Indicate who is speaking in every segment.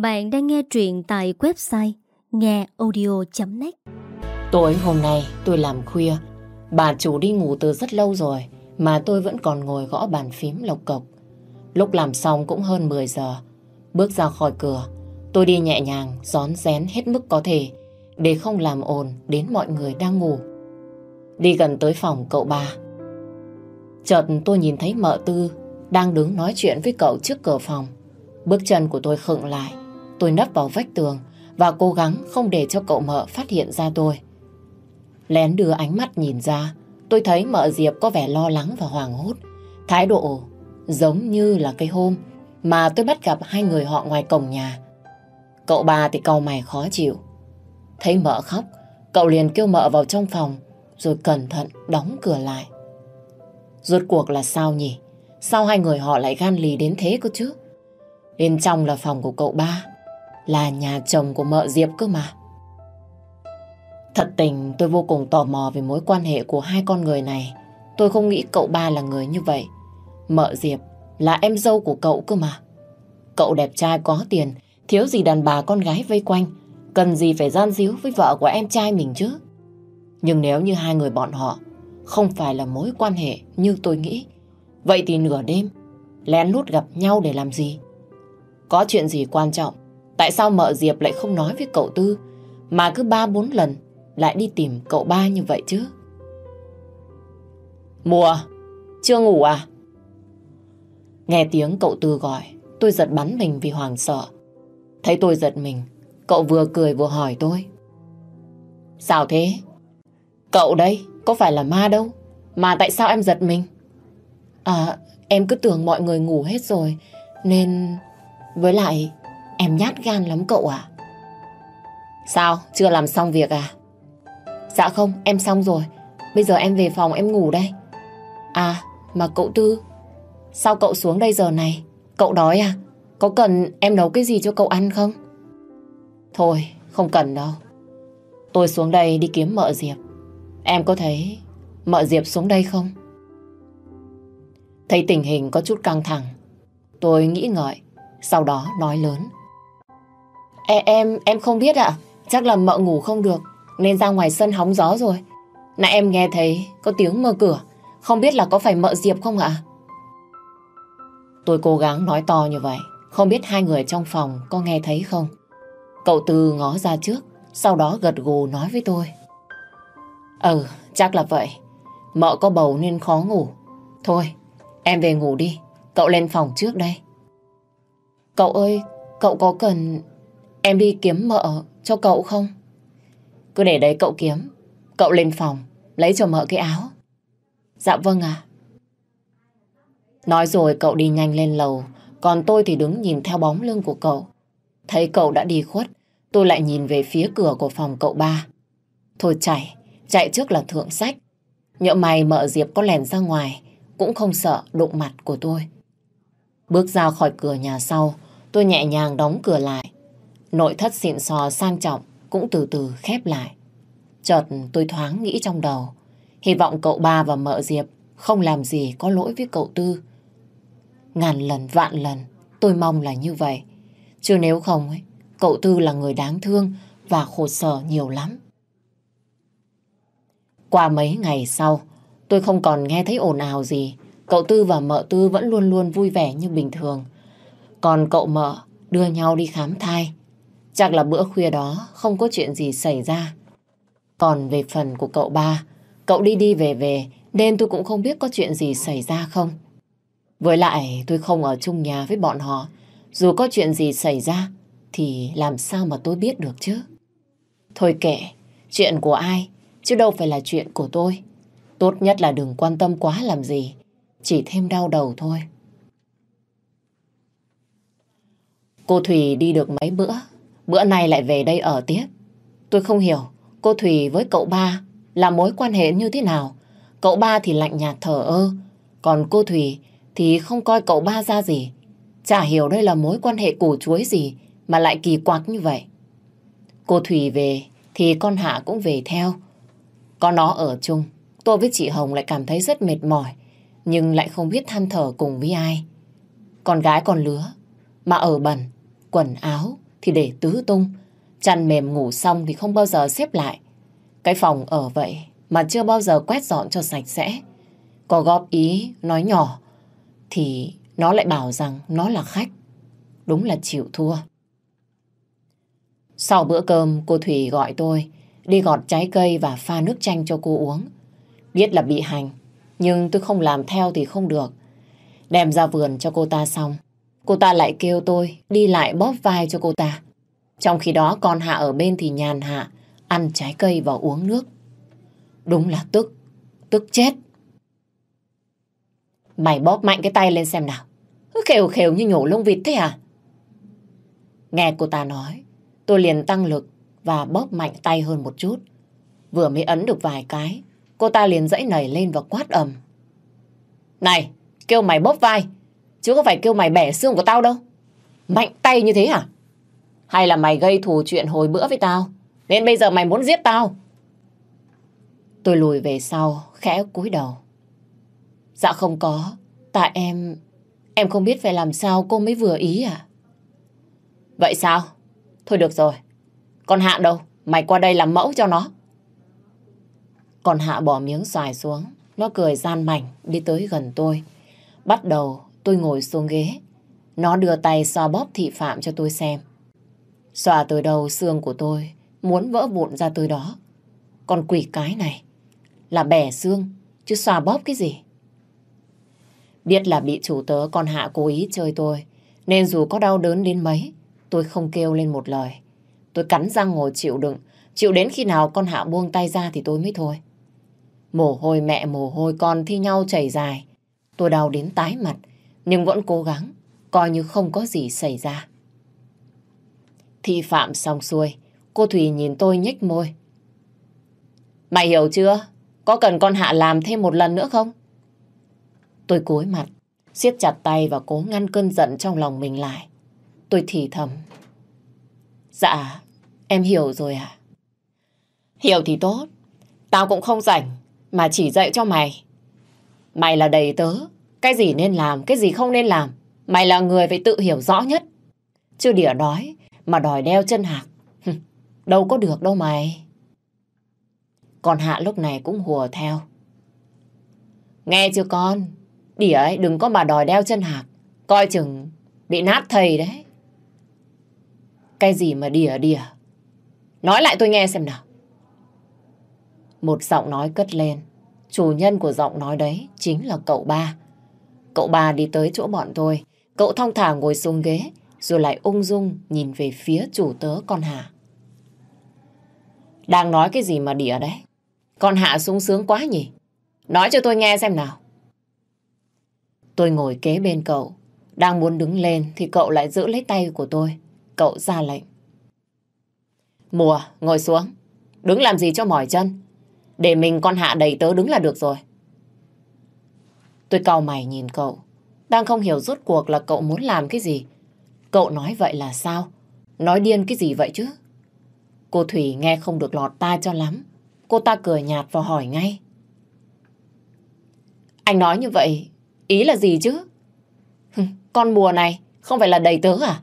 Speaker 1: Bạn đang nghe truyện tại website ngheaudio net
Speaker 2: Tối hôm nay tôi làm khuya, bà chủ đi ngủ từ rất lâu rồi mà tôi vẫn còn ngồi gõ bàn phím lộc cộc. Lúc làm xong cũng hơn 10 giờ, bước ra khỏi cửa, tôi đi nhẹ nhàng, gión rén hết mức có thể để không làm ồn đến mọi người đang ngủ. Đi gần tới phòng cậu ba. Chợt tôi nhìn thấy mợ tư đang đứng nói chuyện với cậu trước cửa phòng. Bước chân của tôi khựng lại. Tôi nấp vào vách tường và cố gắng không để cho cậu mợ phát hiện ra tôi. Lén đưa ánh mắt nhìn ra, tôi thấy mợ Diệp có vẻ lo lắng và hoảng hốt. Thái độ giống như là cái hôm mà tôi bắt gặp hai người họ ngoài cổng nhà. Cậu ba thì cau mày khó chịu. Thấy mợ khóc, cậu liền kêu mợ vào trong phòng rồi cẩn thận đóng cửa lại. Rốt cuộc là sao nhỉ? Sao hai người họ lại gan lì đến thế cơ chứ? Bên trong là phòng của cậu ba, là nhà chồng của mợ Diệp cơ mà. Thật tình tôi vô cùng tò mò về mối quan hệ của hai con người này. Tôi không nghĩ cậu ba là người như vậy. Mợ Diệp là em dâu của cậu cơ mà. Cậu đẹp trai có tiền, thiếu gì đàn bà con gái vây quanh, cần gì phải gian díu với vợ của em trai mình chứ. Nhưng nếu như hai người bọn họ không phải là mối quan hệ như tôi nghĩ, vậy thì nửa đêm lén lút gặp nhau để làm gì? Có chuyện gì quan trọng, tại sao mợ Diệp lại không nói với cậu Tư, mà cứ ba bốn lần lại đi tìm cậu ba như vậy chứ? Mùa, chưa ngủ à? Nghe tiếng cậu Tư gọi, tôi giật bắn mình vì hoàng sợ. Thấy tôi giật mình, cậu vừa cười vừa hỏi tôi. Sao thế? Cậu đây, có phải là ma đâu. Mà tại sao em giật mình? À, em cứ tưởng mọi người ngủ hết rồi, nên... Với lại, em nhát gan lắm cậu à? Sao, chưa làm xong việc à? Dạ không, em xong rồi. Bây giờ em về phòng em ngủ đây. À, mà cậu Tư, sao cậu xuống đây giờ này? Cậu đói à? Có cần em nấu cái gì cho cậu ăn không? Thôi, không cần đâu. Tôi xuống đây đi kiếm mợ Diệp. Em có thấy mợ Diệp xuống đây không? Thấy tình hình có chút căng thẳng. Tôi nghĩ ngợi, sau đó nói lớn. Em, em không biết ạ. Chắc là mợ ngủ không được, nên ra ngoài sân hóng gió rồi. Nãy em nghe thấy có tiếng mở cửa. Không biết là có phải mợ Diệp không ạ? Tôi cố gắng nói to như vậy. Không biết hai người trong phòng có nghe thấy không? Cậu Tư ngó ra trước, sau đó gật gù nói với tôi. Ừ, chắc là vậy. Mợ có bầu nên khó ngủ. Thôi, em về ngủ đi. Cậu lên phòng trước đây. Cậu ơi, cậu có cần em đi kiếm mợ cho cậu không? Cứ để đấy cậu kiếm. Cậu lên phòng, lấy cho mợ cái áo. Dạ vâng ạ. Nói rồi cậu đi nhanh lên lầu, còn tôi thì đứng nhìn theo bóng lưng của cậu. Thấy cậu đã đi khuất, tôi lại nhìn về phía cửa của phòng cậu ba. Thôi chạy, chạy trước là thượng sách. Nhỡ mày mợ Diệp có lèn ra ngoài, cũng không sợ đụng mặt của tôi. Bước ra khỏi cửa nhà sau, tôi nhẹ nhàng đóng cửa lại. Nội thất xịn sò sang trọng cũng từ từ khép lại. Chợt tôi thoáng nghĩ trong đầu, hy vọng cậu ba và mợ Diệp không làm gì có lỗi với cậu Tư. Ngàn lần vạn lần, tôi mong là như vậy. Chứ nếu không, ấy, cậu Tư là người đáng thương và khổ sở nhiều lắm. Qua mấy ngày sau, tôi không còn nghe thấy ồn ào gì. Cậu Tư và mợ Tư vẫn luôn luôn vui vẻ như bình thường. Còn cậu mợ đưa nhau đi khám thai. Chắc là bữa khuya đó không có chuyện gì xảy ra. Còn về phần của cậu ba, cậu đi đi về về nên tôi cũng không biết có chuyện gì xảy ra không. Với lại tôi không ở chung nhà với bọn họ. Dù có chuyện gì xảy ra thì làm sao mà tôi biết được chứ. Thôi kệ, chuyện của ai chứ đâu phải là chuyện của tôi. Tốt nhất là đừng quan tâm quá làm gì, chỉ thêm đau đầu thôi. Cô thủy đi được mấy bữa, bữa nay lại về đây ở tiếp. Tôi không hiểu cô Thùy với cậu ba là mối quan hệ như thế nào. Cậu ba thì lạnh nhạt thở ơ, còn cô Thùy thì không coi cậu ba ra gì. Chả hiểu đây là mối quan hệ củ chuối gì mà lại kỳ quặc như vậy. Cô Thùy về thì con Hạ cũng về theo. Có nó ở chung, tôi với chị Hồng lại cảm thấy rất mệt mỏi, nhưng lại không biết than thở cùng với ai. Con gái còn lứa, mà ở bẩn, quần áo thì để tứ tung. Chăn mềm ngủ xong thì không bao giờ xếp lại. Cái phòng ở vậy mà chưa bao giờ quét dọn cho sạch sẽ. Có góp ý, nói nhỏ, thì nó lại bảo rằng nó là khách. Đúng là chịu thua. Sau bữa cơm, cô Thủy gọi tôi, đi gọt trái cây và pha nước chanh cho cô uống. Biết là bị hành, nhưng tôi không làm theo thì không được. Đem ra vườn cho cô ta xong cô ta lại kêu tôi đi lại bóp vai cho cô ta. Trong khi đó con Hạ ở bên thì nhàn hạ ăn trái cây và uống nước. Đúng là tức, tức chết. Mày bóp mạnh cái tay lên xem nào. Cứ khều khều như nhổ lông vịt thế à? Nghe cô ta nói, tôi liền tăng lực và bóp mạnh tay hơn một chút. Vừa mới ấn được vài cái, cô ta liền dãy nảy lên và quát ầm. Này, kêu mày bóp vai, chứ có phải kêu mày bẻ xương của tao đâu. Mạnh tay như thế hả? Hay là mày gây thù chuyện hồi bữa với tao, nên bây giờ mày muốn giết tao? Tôi lùi về sau, khẽ cúi đầu. Dạ không có, tại em... Em không biết phải làm sao cô mới vừa ý à? Vậy sao? Thôi được rồi. Con Hạ đâu? Mày qua đây làm mẫu cho nó. Con Hạ bỏ miếng xoài xuống. Nó cười gian mảnh đi tới gần tôi. Bắt đầu tôi ngồi xuống ghế. Nó đưa tay xoa bóp thị phạm cho tôi xem. Xoa từ đầu xương của tôi, muốn vỡ vụn ra tới đó. Còn quỷ cái này, là bẻ xương, chứ xoa bóp cái gì. Biết là bị chủ tớ con Hạ cố ý chơi tôi, nên dù có đau đớn đến mấy, tôi không kêu lên một lời. Tôi cắn răng ngồi chịu đựng, chịu đến khi nào con Hạ buông tay ra thì tôi mới thôi. Mồ hôi mẹ mồ hôi, con thi nhau chảy dài. Tôi đau đến tái mặt nhưng vẫn cố gắng coi như không có gì xảy ra. Thi phạm xong xuôi cô Thùy nhìn tôi nhếch môi. Mày hiểu chưa? Có cần con Hạ làm thêm một lần nữa không? Tôi cúi mặt, siết chặt tay và cố ngăn cơn giận trong lòng mình lại. Tôi thì thầm. Dạ, em hiểu rồi à? Hiểu thì tốt. Tao cũng không rảnh, mà chỉ dạy cho mày. Mày là đầy tớ, cái gì nên làm, cái gì không nên làm. Mày là người phải tự hiểu rõ nhất. Chứ đỉa đói mà đòi đeo chân hạc. đâu có được đâu mày. Còn Hạ lúc này cũng hùa theo. Nghe chưa con? Đỉa ấy đừng có mà đòi đeo chân hạc. Coi chừng bị nát thầy đấy. Cái gì mà đỉa đỉa? Nói lại tôi nghe xem nào. Một giọng nói cất lên. Chủ nhân của giọng nói đấy chính là cậu ba. Cậu ba đi tới chỗ bọn tôi. Cậu thong thả ngồi xuống ghế rồi lại ung dung nhìn về phía chủ tớ con Hà. Đang nói cái gì mà đỉa đấy? Con Hạ sung sướng quá nhỉ? Nói cho tôi nghe xem nào. Tôi ngồi kế bên cậu. Đang muốn đứng lên thì cậu lại giữ lấy tay của tôi. Cậu ra lệnh. Mùa, ngồi xuống. Đứng làm gì cho mỏi chân. Để mình con Hạ đầy tớ đứng là được rồi. Tôi cau mày nhìn cậu. Đang không hiểu rốt cuộc là cậu muốn làm cái gì. Cậu nói vậy là sao? Nói điên cái gì vậy chứ? Cô Thủy nghe không được lọt tai cho lắm. Cô ta cười nhạt và hỏi ngay. Anh nói như vậy, ý là gì chứ? Con mùa này không phải là đầy tớ à?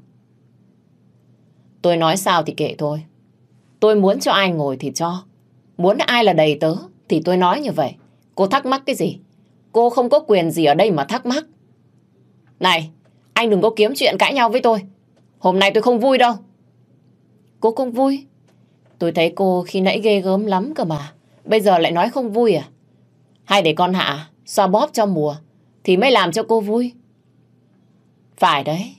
Speaker 2: Tôi nói sao thì kệ thôi. Tôi muốn cho ai ngồi thì cho. Muốn ai là đầy tớ thì tôi nói như vậy. Cô thắc mắc cái gì? Cô không có quyền gì ở đây mà thắc mắc. Này, anh đừng có kiếm chuyện cãi nhau với tôi. Hôm nay tôi không vui đâu. Cô không vui? Tôi thấy cô khi nãy ghê gớm lắm cơ mà. Bây giờ lại nói không vui à? Hay để con Hạ xoa bóp cho mùa thì mới làm cho cô vui. Phải đấy.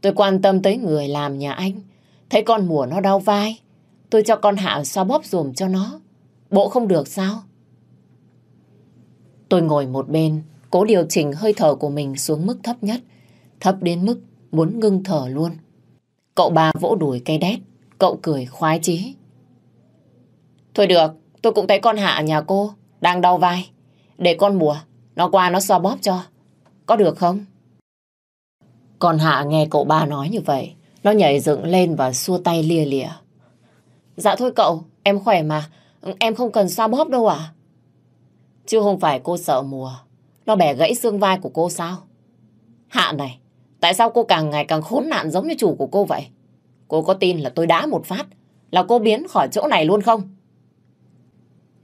Speaker 2: Tôi quan tâm tới người làm nhà anh. Thấy con mùa nó đau vai. Tôi cho con Hạ xoa bóp dùm cho nó. Bộ không được sao? Tôi ngồi một bên, cố điều chỉnh hơi thở của mình xuống mức thấp nhất. Thấp đến mức muốn ngưng thở luôn. Cậu ba vỗ đùi cây đét. Cậu cười khoái chí. Thôi được, tôi cũng thấy con Hạ nhà cô đang đau vai. Để con mùa, nó qua nó xoa bóp cho. Có được không? Con Hạ nghe cậu ba nói như vậy. Nó nhảy dựng lên và xua tay lia lịa. Dạ thôi cậu, em khỏe mà. Em không cần xoa bóp đâu à? Chứ không phải cô sợ mùa. Nó bẻ gãy xương vai của cô sao? Hạ này, tại sao cô càng ngày càng khốn nạn giống như chủ của cô vậy? Cô có tin là tôi đá một phát là cô biến khỏi chỗ này luôn không?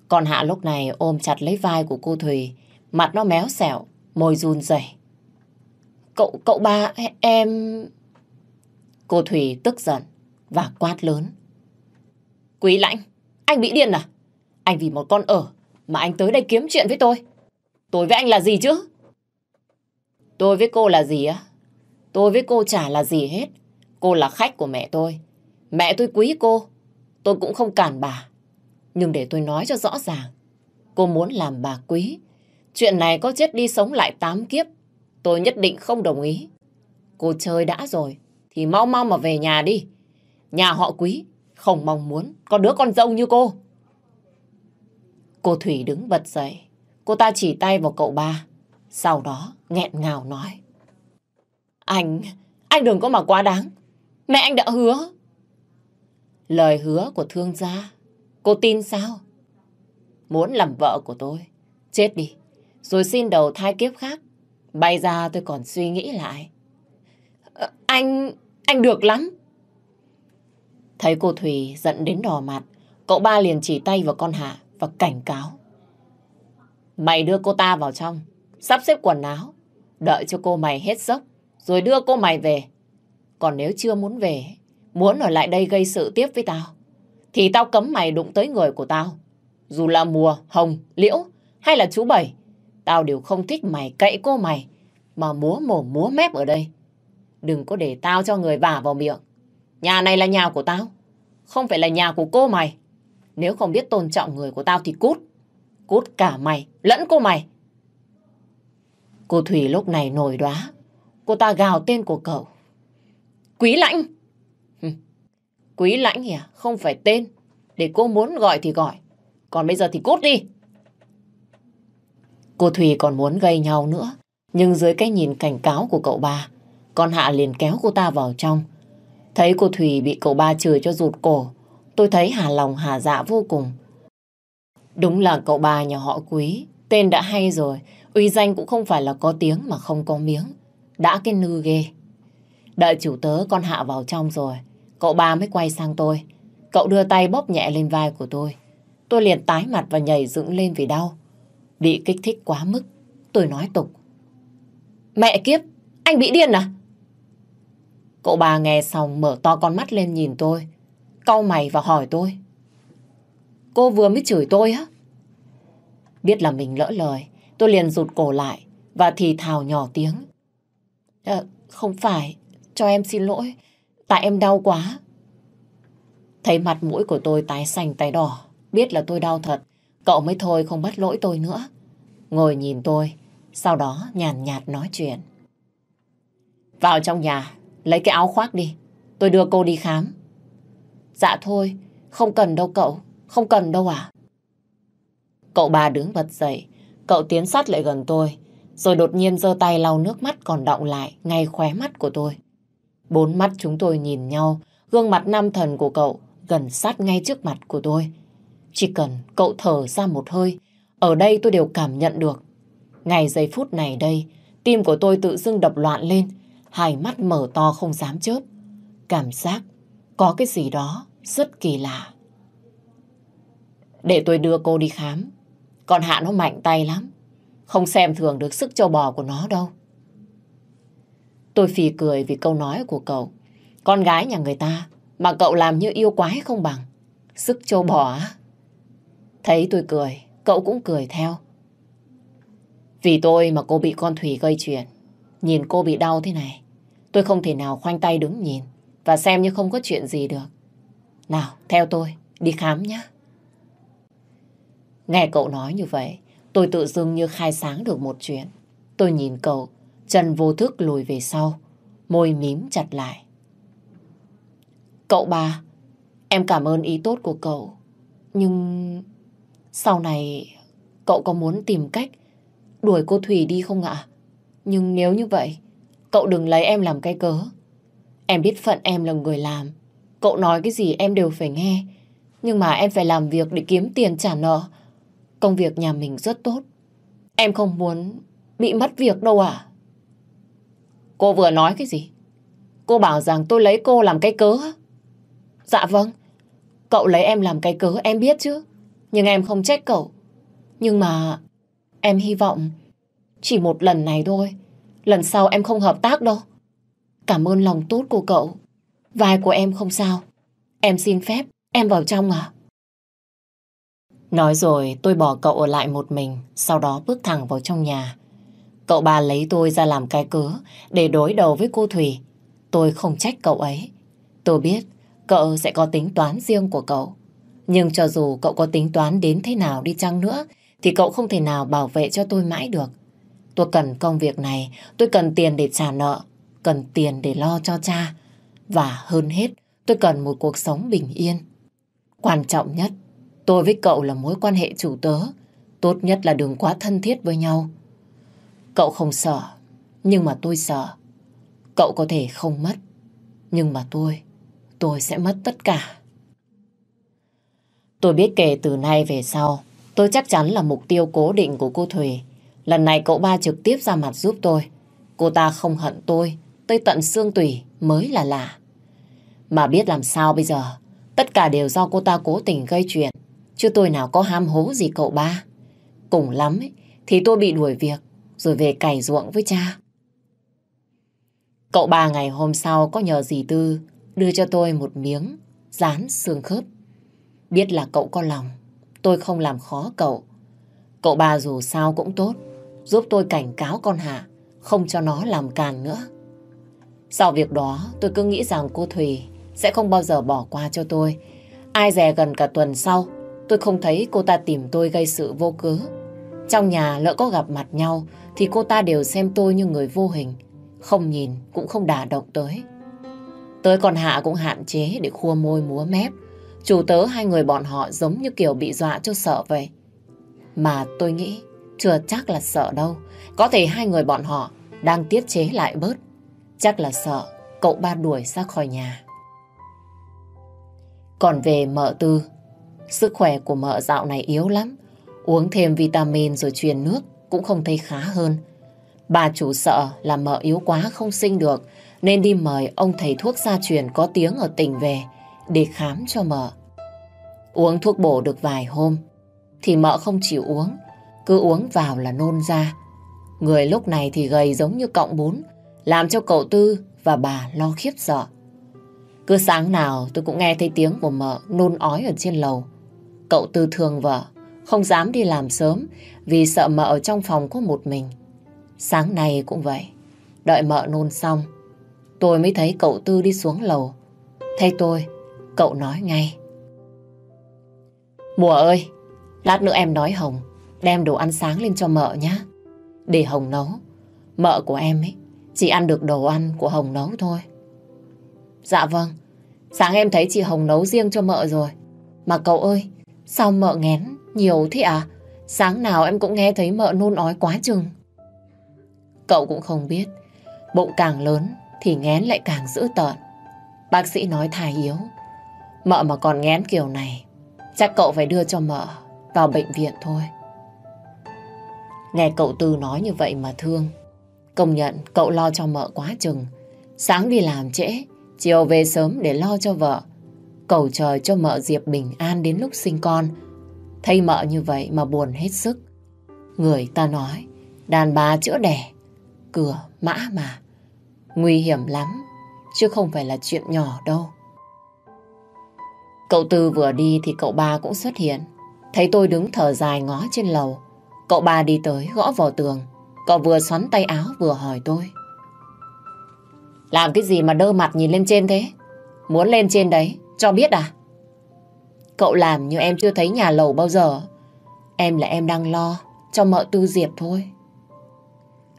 Speaker 2: Còn Hạ lúc này ôm chặt lấy vai của cô Thùy, mặt nó méo xẹo, môi run rẩy. Cậu, cậu ba, em... Cô Thùy tức giận và quát lớn. Quý lãnh, anh bị điên à? Anh vì một con ở mà anh tới đây kiếm chuyện với tôi. Tôi với anh là gì chứ? Tôi với cô là gì á? Tôi với cô chả là gì hết. Cô là khách của mẹ tôi. Mẹ tôi quý cô. Tôi cũng không cản bà. Nhưng để tôi nói cho rõ ràng. Cô muốn làm bà quý. Chuyện này có chết đi sống lại tám kiếp. Tôi nhất định không đồng ý. Cô chơi đã rồi. Thì mau mau mà về nhà đi. Nhà họ quý. Không mong muốn có đứa con dâu như cô. Cô Thủy đứng bật dậy. Cô ta chỉ tay vào cậu ba. Sau đó nghẹn ngào nói. Anh, anh đừng có mà quá đáng. Mẹ anh đã hứa. Lời hứa của thương gia, cô tin sao? Muốn làm vợ của tôi, chết đi, rồi xin đầu thai kiếp khác. Bay ra tôi còn suy nghĩ lại. À, anh, anh được lắm. Thấy cô Thùy giận đến đỏ mặt, cậu ba liền chỉ tay vào con Hạ và cảnh cáo. Mày đưa cô ta vào trong, sắp xếp quần áo, đợi cho cô mày hết dốc, rồi đưa cô mày về. Còn nếu chưa muốn về, muốn ở lại đây gây sự tiếp với tao, thì tao cấm mày đụng tới người của tao. Dù là mùa, hồng, liễu hay là chú bảy, tao đều không thích mày cậy cô mày mà múa mồm múa mép ở đây. Đừng có để tao cho người vả vào miệng. Nhà này là nhà của tao, không phải là nhà của cô mày. Nếu không biết tôn trọng người của tao thì cút. Cút cả mày, lẫn cô mày. Cô Thủy lúc này nổi đoá. Cô ta gào tên của cậu. Quý lãnh! Quý lãnh à? Không phải tên. Để cô muốn gọi thì gọi. Còn bây giờ thì cút đi. Cô Thùy còn muốn gây nhau nữa. Nhưng dưới cái nhìn cảnh cáo của cậu ba, con Hạ liền kéo cô ta vào trong. Thấy cô Thùy bị cậu ba chửi cho rụt cổ, tôi thấy hà lòng hà dạ vô cùng. Đúng là cậu bà nhà họ quý, tên đã hay rồi, uy danh cũng không phải là có tiếng mà không có miếng. Đã cái nư ghê. Đợi chủ tớ con Hạ vào trong rồi, cậu bà mới quay sang tôi. Cậu đưa tay bóp nhẹ lên vai của tôi. Tôi liền tái mặt và nhảy dựng lên vì đau. Bị kích thích quá mức, tôi nói tục. Mẹ kiếp, anh bị điên à? Cậu bà nghe xong mở to con mắt lên nhìn tôi, cau mày và hỏi tôi. Cô vừa mới chửi tôi á? Biết là mình lỡ lời, tôi liền rụt cổ lại và thì thào nhỏ tiếng. À, không phải, cho em xin lỗi, tại em đau quá. Thấy mặt mũi của tôi tái xanh tái đỏ, biết là tôi đau thật, cậu mới thôi không bắt lỗi tôi nữa. Ngồi nhìn tôi, sau đó nhàn nhạt nói chuyện. Vào trong nhà, lấy cái áo khoác đi, tôi đưa cô đi khám. Dạ thôi, không cần đâu cậu, không cần đâu à. Cậu bà đứng bật dậy, cậu tiến sát lại gần tôi, rồi đột nhiên giơ tay lau nước mắt còn đọng lại ngay khóe mắt của tôi. Bốn mắt chúng tôi nhìn nhau, gương mặt nam thần của cậu gần sát ngay trước mặt của tôi. Chỉ cần cậu thở ra một hơi, ở đây tôi đều cảm nhận được. Ngày giây phút này đây, tim của tôi tự dưng đập loạn lên, hai mắt mở to không dám chớp. Cảm giác có cái gì đó rất kỳ lạ. Để tôi đưa cô đi khám. Còn Hạ nó mạnh tay lắm. Không xem thường được sức châu bò của nó đâu. Tôi phì cười vì câu nói của cậu. Con gái nhà người ta mà cậu làm như yêu quái không bằng. Sức châu bò á. Thấy tôi cười, cậu cũng cười theo. Vì tôi mà cô bị con Thủy gây chuyện. Nhìn cô bị đau thế này. Tôi không thể nào khoanh tay đứng nhìn và xem như không có chuyện gì được. Nào, theo tôi, đi khám nhé. Nghe cậu nói như vậy, tôi tự dưng như khai sáng được một chuyện. Tôi nhìn cậu, chân vô thức lùi về sau, môi mím chặt lại. Cậu ba, em cảm ơn ý tốt của cậu. Nhưng sau này cậu có muốn tìm cách đuổi cô Thủy đi không ạ? Nhưng nếu như vậy, cậu đừng lấy em làm cái cớ. Em biết phận em là người làm. Cậu nói cái gì em đều phải nghe. Nhưng mà em phải làm việc để kiếm tiền trả nợ. Công việc nhà mình rất tốt. Em không muốn bị mất việc đâu à? Cô vừa nói cái gì? Cô bảo rằng tôi lấy cô làm cái cớ. Dạ vâng. Cậu lấy em làm cái cớ em biết chứ. Nhưng em không trách cậu. Nhưng mà em hy vọng chỉ một lần này thôi. Lần sau em không hợp tác đâu. Cảm ơn lòng tốt của cậu. Vai của em không sao. Em xin phép, em vào trong à? Nói rồi tôi bỏ cậu ở lại một mình, sau đó bước thẳng vào trong nhà. Cậu bà lấy tôi ra làm cái cớ để đối đầu với cô Thủy. Tôi không trách cậu ấy. Tôi biết cậu sẽ có tính toán riêng của cậu. Nhưng cho dù cậu có tính toán đến thế nào đi chăng nữa, thì cậu không thể nào bảo vệ cho tôi mãi được. Tôi cần công việc này, tôi cần tiền để trả nợ, cần tiền để lo cho cha. Và hơn hết, tôi cần một cuộc sống bình yên. Quan trọng nhất, tôi với cậu là mối quan hệ chủ tớ. Tốt nhất là đừng quá thân thiết với nhau. Cậu không sợ, nhưng mà tôi sợ. Cậu có thể không mất, nhưng mà tôi, tôi sẽ mất tất cả. Tôi biết kể từ nay về sau, tôi chắc chắn là mục tiêu cố định của cô Thùy. Lần này cậu ba trực tiếp ra mặt giúp tôi. Cô ta không hận tôi, tới tận xương tủy mới là lạ. Mà biết làm sao bây giờ, tất cả đều do cô ta cố tình gây chuyện, chứ tôi nào có ham hố gì cậu ba. Cùng lắm ấy, thì tôi bị đuổi việc, rồi về cày ruộng với cha. Cậu ba ngày hôm sau có nhờ dì Tư đưa cho tôi một miếng dán xương khớp. Biết là cậu có lòng, tôi không làm khó cậu. Cậu ba dù sao cũng tốt, giúp tôi cảnh cáo con Hạ, không cho nó làm càn nữa. Sau việc đó, tôi cứ nghĩ rằng cô Thùy sẽ không bao giờ bỏ qua cho tôi. Ai dè gần cả tuần sau, tôi không thấy cô ta tìm tôi gây sự vô cớ. Trong nhà lỡ có gặp mặt nhau, thì cô ta đều xem tôi như người vô hình, không nhìn cũng không đả động tới. Tới còn Hạ cũng hạn chế để khua môi múa mép. Chủ tớ hai người bọn họ giống như kiểu bị dọa cho sợ vậy. Mà tôi nghĩ chưa chắc là sợ đâu. Có thể hai người bọn họ đang tiết chế lại bớt. Chắc là sợ cậu ba đuổi ra khỏi nhà. Còn về mợ tư, sức khỏe của mợ dạo này yếu lắm. Uống thêm vitamin rồi truyền nước cũng không thấy khá hơn. Bà chủ sợ là mợ yếu quá không sinh được nên đi mời ông thầy thuốc gia truyền có tiếng ở tỉnh về để khám cho mợ. Uống thuốc bổ được vài hôm thì mợ không chịu uống, cứ uống vào là nôn ra. Người lúc này thì gầy giống như cọng bún, làm cho cậu Tư và bà lo khiếp sợ. Cứ sáng nào tôi cũng nghe thấy tiếng của mợ nôn ói ở trên lầu. Cậu Tư thương vợ, không dám đi làm sớm vì sợ mợ ở trong phòng có một mình. Sáng nay cũng vậy. Đợi mợ nôn xong, tôi mới thấy cậu Tư đi xuống lầu. Thấy tôi, cậu nói ngay. Mùa ơi, lát nữa em nói Hồng, đem đồ ăn sáng lên cho mợ nhé. Để Hồng nấu. Mợ của em ấy, chỉ ăn được đồ ăn của Hồng nấu thôi. Dạ vâng, sáng em thấy chị Hồng nấu riêng cho mợ rồi. Mà cậu ơi, sao mợ ngén nhiều thế à? Sáng nào em cũng nghe thấy mợ nôn ói quá chừng. Cậu cũng không biết, bụng càng lớn thì ngén lại càng dữ tợn. Bác sĩ nói thai yếu. Mợ mà còn ngén kiểu này, chắc cậu phải đưa cho mợ vào bệnh viện thôi. Nghe cậu Tư nói như vậy mà thương. Công nhận cậu lo cho mợ quá chừng. Sáng đi làm trễ, chiều về sớm để lo cho vợ. Cầu trời cho mợ Diệp bình an đến lúc sinh con. Thấy mợ như vậy mà buồn hết sức. Người ta nói, đàn bà chữa đẻ, cửa mã mà. Nguy hiểm lắm, chứ không phải là chuyện nhỏ đâu. Cậu Tư vừa đi thì cậu ba cũng xuất hiện. Thấy tôi đứng thở dài ngó trên lầu. Cậu ba đi tới gõ vào tường. Cậu vừa xoắn tay áo vừa hỏi tôi. Làm cái gì mà đơ mặt nhìn lên trên thế? Muốn lên trên đấy, cho biết à? Cậu làm như em chưa thấy nhà lầu bao giờ. Em là em đang lo cho mợ tư Diệp thôi.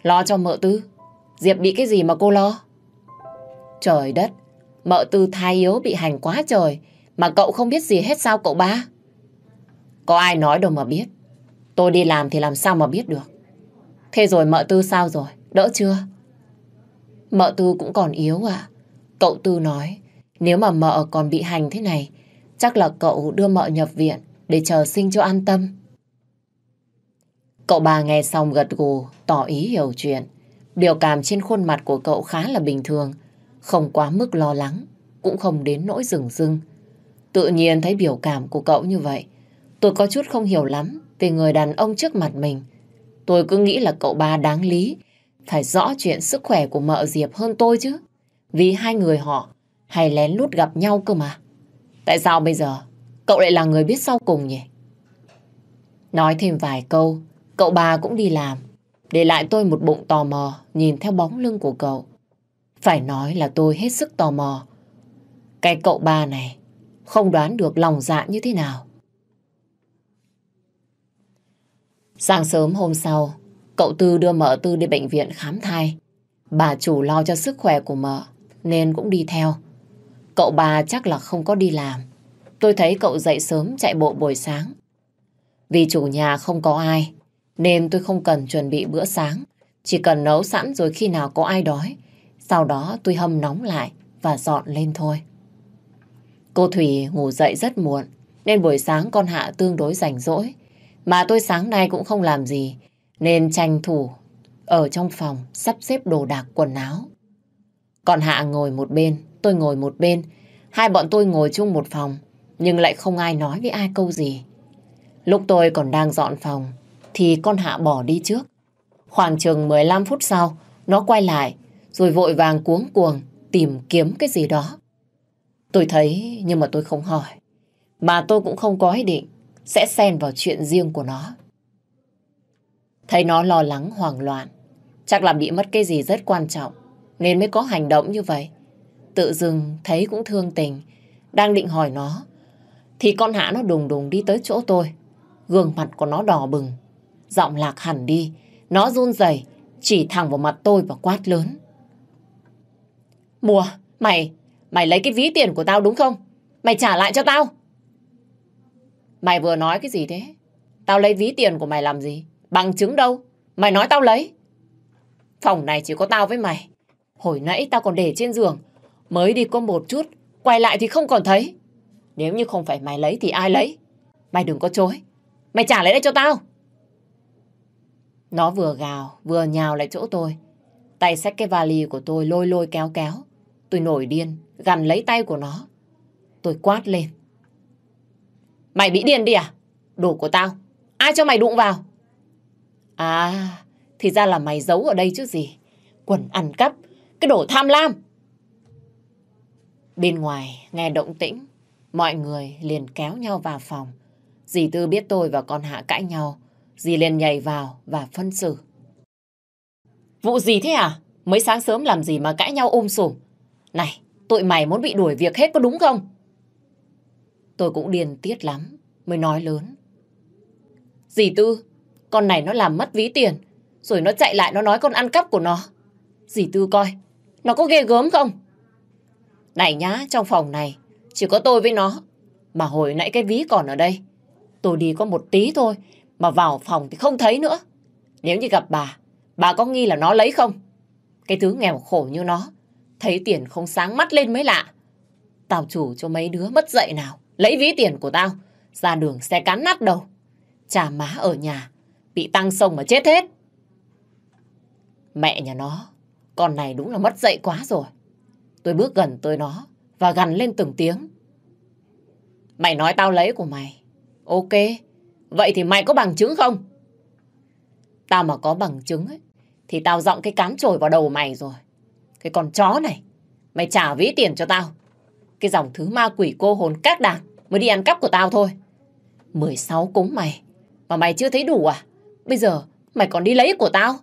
Speaker 2: Lo cho mợ tư? Diệp bị cái gì mà cô lo? Trời đất, mợ tư thai yếu bị hành quá trời, mà cậu không biết gì hết sao cậu ba? Có ai nói đâu mà biết. Tôi đi làm thì làm sao mà biết được. Thế rồi mợ tư sao rồi? Đỡ chưa? Mợ tư cũng còn yếu à? Cậu tư nói, nếu mà mợ còn bị hành thế này, chắc là cậu đưa mợ nhập viện để chờ sinh cho an tâm. Cậu bà nghe xong gật gù, tỏ ý hiểu chuyện. Biểu cảm trên khuôn mặt của cậu khá là bình thường, không quá mức lo lắng, cũng không đến nỗi rừng rưng. Tự nhiên thấy biểu cảm của cậu như vậy. Tôi có chút không hiểu lắm về người đàn ông trước mặt mình. Tôi cứ nghĩ là cậu ba đáng lý, phải rõ chuyện sức khỏe của mợ Diệp hơn tôi chứ. Vì hai người họ hay lén lút gặp nhau cơ mà. Tại sao bây giờ cậu lại là người biết sau cùng nhỉ? Nói thêm vài câu, cậu ba cũng đi làm. Để lại tôi một bụng tò mò nhìn theo bóng lưng của cậu. Phải nói là tôi hết sức tò mò. Cái cậu ba này không đoán được lòng dạ như thế nào. Sáng sớm hôm sau, cậu Tư đưa mợ Tư đi bệnh viện khám thai. Bà chủ lo cho sức khỏe của mợ, nên cũng đi theo. Cậu bà chắc là không có đi làm. Tôi thấy cậu dậy sớm chạy bộ buổi sáng. Vì chủ nhà không có ai, nên tôi không cần chuẩn bị bữa sáng. Chỉ cần nấu sẵn rồi khi nào có ai đói. Sau đó tôi hâm nóng lại và dọn lên thôi. Cô Thủy ngủ dậy rất muộn, nên buổi sáng con Hạ tương đối rảnh rỗi. Mà tôi sáng nay cũng không làm gì, nên tranh thủ ở trong phòng sắp xếp đồ đạc quần áo. Còn Hạ ngồi một bên, tôi ngồi một bên. Hai bọn tôi ngồi chung một phòng, nhưng lại không ai nói với ai câu gì. Lúc tôi còn đang dọn phòng, thì con Hạ bỏ đi trước. Khoảng chừng 15 phút sau, nó quay lại, rồi vội vàng cuống cuồng tìm kiếm cái gì đó. Tôi thấy nhưng mà tôi không hỏi. Mà tôi cũng không có ý định sẽ xen vào chuyện riêng của nó. Thấy nó lo lắng hoảng loạn. Chắc là bị mất cái gì rất quan trọng nên mới có hành động như vậy. Tự dưng thấy cũng thương tình. Đang định hỏi nó thì con hạ nó đùng đùng đi tới chỗ tôi. Gương mặt của nó đỏ bừng. Giọng lạc hẳn đi. Nó run rẩy chỉ thẳng vào mặt tôi và quát lớn. Mùa, mày, Mày lấy cái ví tiền của tao đúng không? Mày trả lại cho tao. Mày vừa nói cái gì thế? Tao lấy ví tiền của mày làm gì? Bằng chứng đâu? Mày nói tao lấy. Phòng này chỉ có tao với mày. Hồi nãy tao còn để trên giường. Mới đi có một chút. Quay lại thì không còn thấy. Nếu như không phải mày lấy thì ai lấy? Mày đừng có chối. Mày trả lại đây cho tao. Nó vừa gào, vừa nhào lại chỗ tôi. Tay xách cái vali của tôi lôi lôi kéo kéo. Tôi nổi điên, gằn lấy tay của nó. Tôi quát lên. Mày bị điên đi à? Đồ của tao. Ai cho mày đụng vào? À, thì ra là mày giấu ở đây chứ gì. Quần ăn cắp, cái đồ tham lam. Bên ngoài, nghe động tĩnh, mọi người liền kéo nhau vào phòng. Dì Tư biết tôi và con Hạ cãi nhau, dì liền nhảy vào và phân xử. Vụ gì thế à? Mới sáng sớm làm gì mà cãi nhau ôm sùm? Này, tụi mày muốn bị đuổi việc hết có đúng không? Tôi cũng điên tiết lắm, mới nói lớn. Dì Tư, con này nó làm mất ví tiền, rồi nó chạy lại nó nói con ăn cắp của nó. Dì Tư coi, nó có ghê gớm không? Này nhá, trong phòng này, chỉ có tôi với nó. Mà hồi nãy cái ví còn ở đây. Tôi đi có một tí thôi, mà vào phòng thì không thấy nữa. Nếu như gặp bà, bà có nghi là nó lấy không? Cái thứ nghèo khổ như nó, Thấy tiền không sáng mắt lên mới lạ. Tao chủ cho mấy đứa mất dậy nào. Lấy ví tiền của tao. Ra đường xe cán nát đầu. Cha má ở nhà. Bị tăng sông mà chết hết. Mẹ nhà nó. Con này đúng là mất dậy quá rồi. Tôi bước gần tới nó. Và gằn lên từng tiếng. Mày nói tao lấy của mày. Ok. Vậy thì mày có bằng chứng không? Tao mà có bằng chứng ấy, thì tao giọng cái cán trồi vào đầu mày rồi. Cái con chó này, mày trả ví tiền cho tao. Cái dòng thứ ma quỷ cô hồn các đảng mới đi ăn cắp của tao thôi. 16 cúng mày, mà mày chưa thấy đủ à? Bây giờ mày còn đi lấy của tao.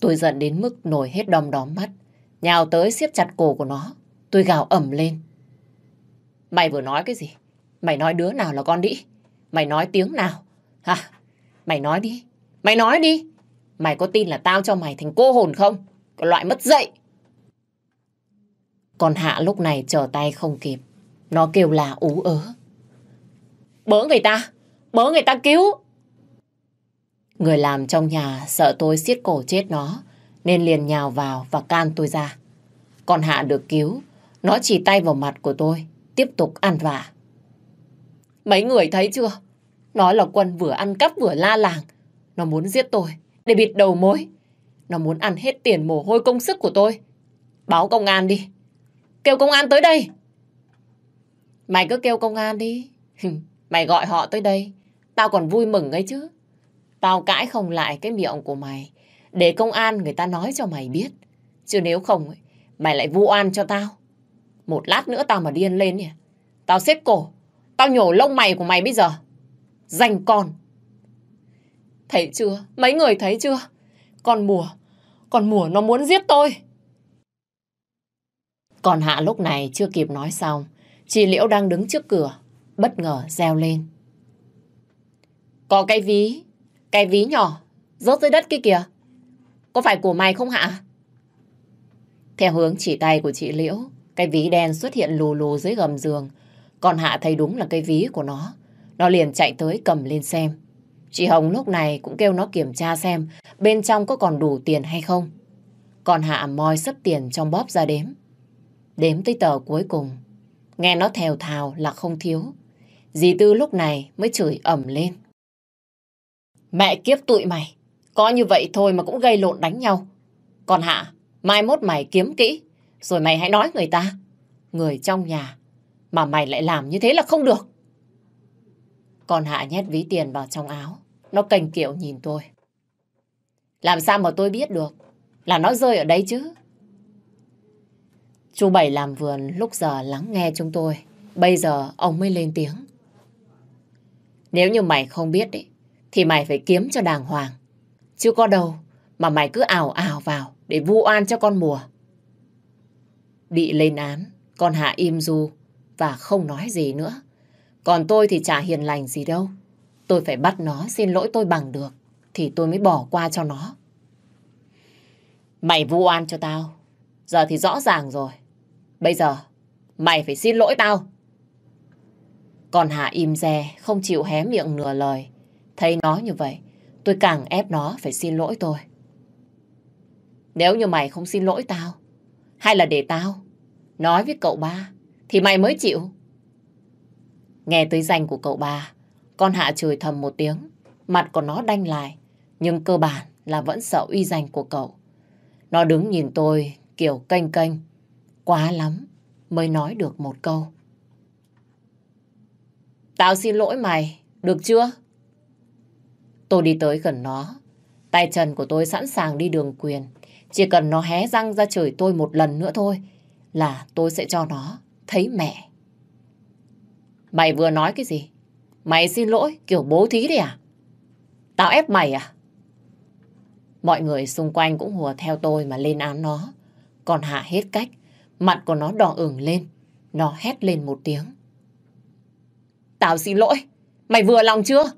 Speaker 2: Tôi giận đến mức nổi hết đom đóm mắt. Nhào tới siết chặt cổ của nó. Tôi gào ẩm lên. Mày vừa nói cái gì? Mày nói đứa nào là con đĩ? Mày nói tiếng nào? Hả? Mày nói đi. Mày nói đi. Mày có tin là tao cho mày thành cô hồn không? Có loại mất dậy. Còn Hạ lúc này trở tay không kịp. Nó kêu là ú ớ. Bớ người ta! Bớ người ta cứu! Người làm trong nhà sợ tôi siết cổ chết nó, nên liền nhào vào và can tôi ra. Còn Hạ được cứu, nó chỉ tay vào mặt của tôi, tiếp tục ăn vạ. Mấy người thấy chưa? Nó là quân vừa ăn cắp vừa la làng. Nó muốn giết tôi, để bịt đầu mối. Nó muốn ăn hết tiền mồ hôi công sức của tôi. Báo công an đi. Kêu công an tới đây. Mày cứ kêu công an đi. mày gọi họ tới đây. Tao còn vui mừng ấy chứ. Tao cãi không lại cái miệng của mày. Để công an người ta nói cho mày biết. Chứ nếu không, mày lại vu oan cho tao. Một lát nữa tao mà điên lên nè. Tao xếp cổ. Tao nhổ lông mày của mày bây giờ. Dành con. Thấy chưa? Mấy người thấy chưa? Con mùa. Con mùa nó muốn giết tôi. Còn Hạ lúc này chưa kịp nói xong. Chị Liễu đang đứng trước cửa. Bất ngờ reo lên. Có cái ví. Cái ví nhỏ. Rớt dưới đất kia kìa. Có phải của mày không Hạ? Theo hướng chỉ tay của chị Liễu, cái ví đen xuất hiện lù lù dưới gầm giường. Còn Hạ thấy đúng là cái ví của nó. Nó liền chạy tới cầm lên xem. Chị Hồng lúc này cũng kêu nó kiểm tra xem bên trong có còn đủ tiền hay không. Còn Hạ moi sấp tiền trong bóp ra đếm. Đếm tới tờ cuối cùng. Nghe nó thèo thào là không thiếu. Dì Tư lúc này mới chửi ẩm lên. Mẹ kiếp tụi mày. Có như vậy thôi mà cũng gây lộn đánh nhau. Còn Hạ, mai mốt mày kiếm kỹ. Rồi mày hãy nói người ta. Người trong nhà. Mà mày lại làm như thế là không được. Còn Hạ nhét ví tiền vào trong áo. Nó cành kiểu nhìn tôi. Làm sao mà tôi biết được là nó rơi ở đây chứ? Chú Bảy làm vườn lúc giờ lắng nghe chúng tôi. Bây giờ ông mới lên tiếng. Nếu như mày không biết ấy, thì mày phải kiếm cho đàng hoàng. Chứ có đâu mà mày cứ ảo ảo vào để vu oan cho con mùa. Bị lên án, con Hạ im du và không nói gì nữa. Còn tôi thì chả hiền lành gì đâu. Tôi phải bắt nó xin lỗi tôi bằng được thì tôi mới bỏ qua cho nó. Mày vu oan cho tao. Giờ thì rõ ràng rồi. Bây giờ mày phải xin lỗi tao. Còn Hạ im re, không chịu hé miệng nửa lời. Thấy nó như vậy, tôi càng ép nó phải xin lỗi tôi. Nếu như mày không xin lỗi tao, hay là để tao nói với cậu ba, thì mày mới chịu. Nghe tới danh của cậu ba, con Hạ chửi thầm một tiếng, mặt của nó đanh lại, nhưng cơ bản là vẫn sợ uy danh của cậu. Nó đứng nhìn tôi kiểu canh canh, quá lắm mới nói được một câu. Tao xin lỗi mày, được chưa? Tôi đi tới gần nó. Tay chân của tôi sẵn sàng đi đường quyền. Chỉ cần nó hé răng ra chửi tôi một lần nữa thôi là tôi sẽ cho nó thấy mẹ. Mày vừa nói cái gì? Mày xin lỗi kiểu bố thí đấy à? Tao ép mày à? Mọi người xung quanh cũng hùa theo tôi mà lên án nó. Còn Hạ hết cách. Mặt của nó đỏ ửng lên. Nó hét lên một tiếng. Tao xin lỗi. Mày vừa lòng chưa?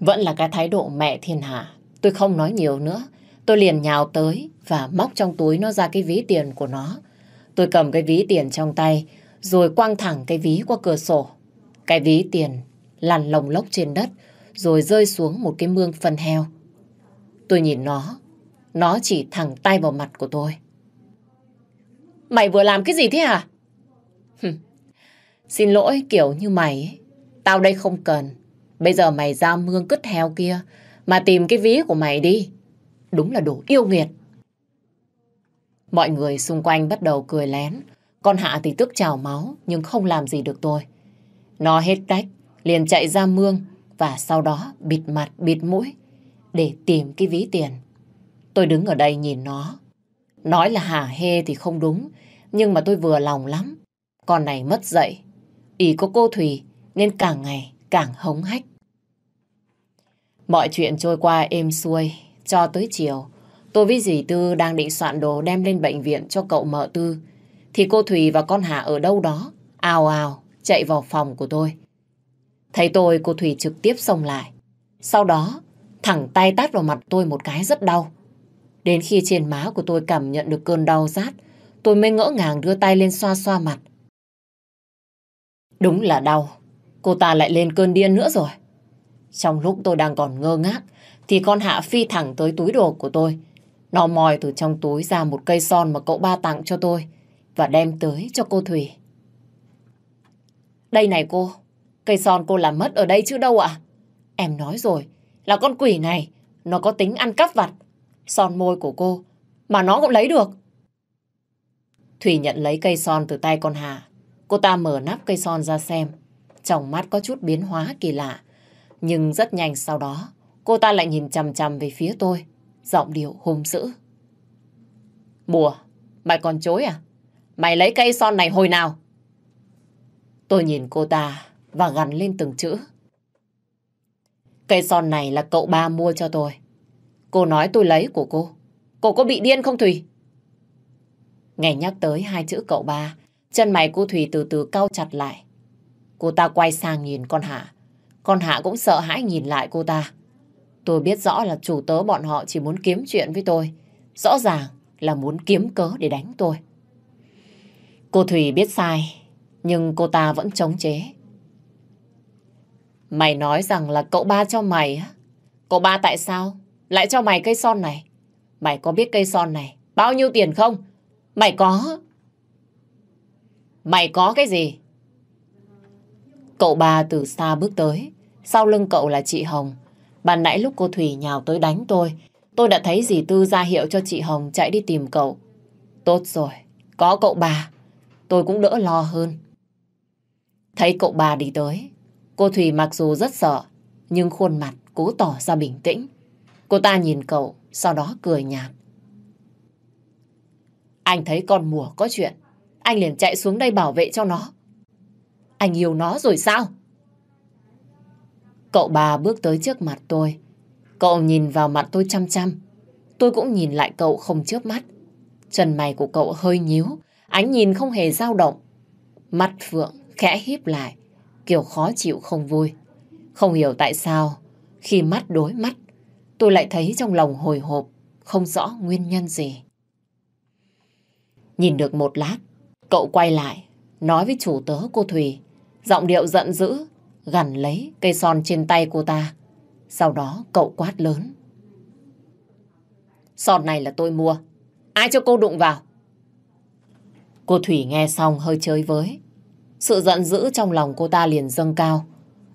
Speaker 2: Vẫn là cái thái độ mẹ thiên hạ. Tôi không nói nhiều nữa. Tôi liền nhào tới và móc trong túi nó ra cái ví tiền của nó. Tôi cầm cái ví tiền trong tay rồi quăng thẳng cái ví qua cửa sổ. Cái ví tiền lăn lồng lốc trên đất rồi rơi xuống một cái mương phân heo. Tôi nhìn nó, nó chỉ thẳng tay vào mặt của tôi. Mày vừa làm cái gì thế hả? Xin lỗi kiểu như mày ấy. Tao đây không cần. Bây giờ mày ra mương cứt heo kia mà tìm cái ví của mày đi. Đúng là đồ yêu nghiệt. Mọi người xung quanh bắt đầu cười lén. Con Hạ thì tức trào máu nhưng không làm gì được tôi. Nó hết cách, liền chạy ra mương và sau đó bịt mặt bịt mũi để tìm cái ví tiền. Tôi đứng ở đây nhìn nó. Nói là hả hê thì không đúng, nhưng mà tôi vừa lòng lắm. Con này mất dậy. Ý có cô Thùy nên càng ngày càng hống hách. Mọi chuyện trôi qua êm xuôi, cho tới chiều. Tôi với dì Tư đang định soạn đồ đem lên bệnh viện cho cậu mợ Tư. Thì cô Thùy và con Hà ở đâu đó, ào ào, chạy vào phòng của tôi. Thấy tôi, cô Thùy trực tiếp xông lại. Sau đó, thẳng tay tát vào mặt tôi một cái rất đau. Đến khi trên má của tôi cảm nhận được cơn đau rát, tôi mới ngỡ ngàng đưa tay lên xoa xoa mặt. Đúng là đau. Cô ta lại lên cơn điên nữa rồi. Trong lúc tôi đang còn ngơ ngác, thì con Hạ phi thẳng tới túi đồ của tôi. Nó mòi từ trong túi ra một cây son mà cậu ba tặng cho tôi và đem tới cho cô thủy. Đây này cô, cây son cô làm mất ở đây chứ đâu ạ? Em nói rồi, là con quỷ này, nó có tính ăn cắp vặt. Son môi của cô, mà nó cũng lấy được. Thủy nhận lấy cây son từ tay con Hà. Cô ta mở nắp cây son ra xem. Trong mắt có chút biến hóa kỳ lạ. Nhưng rất nhanh sau đó, cô ta lại nhìn chằm chằm về phía tôi. Giọng điệu hung dữ. Mùa, mày còn chối à? Mày lấy cây son này hồi nào? Tôi nhìn cô ta và gắn lên từng chữ. Cây son này là cậu ba mua cho tôi. Cô nói tôi lấy của cô. Cô có bị điên không Thùy? Nghe nhắc tới hai chữ cậu ba, chân mày cô Thùy từ từ cau chặt lại. Cô ta quay sang nhìn con Hạ. Con Hạ cũng sợ hãi nhìn lại cô ta. Tôi biết rõ là chủ tớ bọn họ chỉ muốn kiếm chuyện với tôi. Rõ ràng là muốn kiếm cớ để đánh tôi. Cô Thùy biết sai, nhưng cô ta vẫn chống chế. Mày nói rằng là cậu ba cho mày á. Cậu ba tại sao lại cho mày cây son này? Mày có biết cây son này bao nhiêu tiền không? Mày có... Mày có cái gì? Cậu ba từ xa bước tới. Sau lưng cậu là chị Hồng. Ban nãy lúc cô Thủy nhào tới đánh tôi, tôi đã thấy dì Tư ra hiệu cho chị Hồng chạy đi tìm cậu. Tốt rồi, có cậu bà, tôi cũng đỡ lo hơn. Thấy cậu bà đi tới, cô Thủy mặc dù rất sợ, nhưng khuôn mặt cố tỏ ra bình tĩnh. Cô ta nhìn cậu, sau đó cười nhạt. Anh thấy con mùa có chuyện, anh liền chạy xuống đây bảo vệ cho nó. Anh yêu nó rồi sao? Cậu bà bước tới trước mặt tôi. Cậu nhìn vào mặt tôi chăm chăm. Tôi cũng nhìn lại cậu không chớp mắt. Chân mày của cậu hơi nhíu, ánh nhìn không hề dao động. Mắt Phượng khẽ híp lại, kiểu khó chịu không vui. Không hiểu tại sao, khi mắt đối mắt, tôi lại thấy trong lòng hồi hộp, không rõ nguyên nhân gì. Nhìn được một lát, cậu quay lại, nói với chủ tớ cô Thùy, giọng điệu giận dữ, gằn lấy cây son trên tay cô ta. Sau đó cậu quát lớn. Son này là tôi mua. Ai cho cô đụng vào? Cô Thủy nghe xong hơi chơi với. Sự giận dữ trong lòng cô ta liền dâng cao.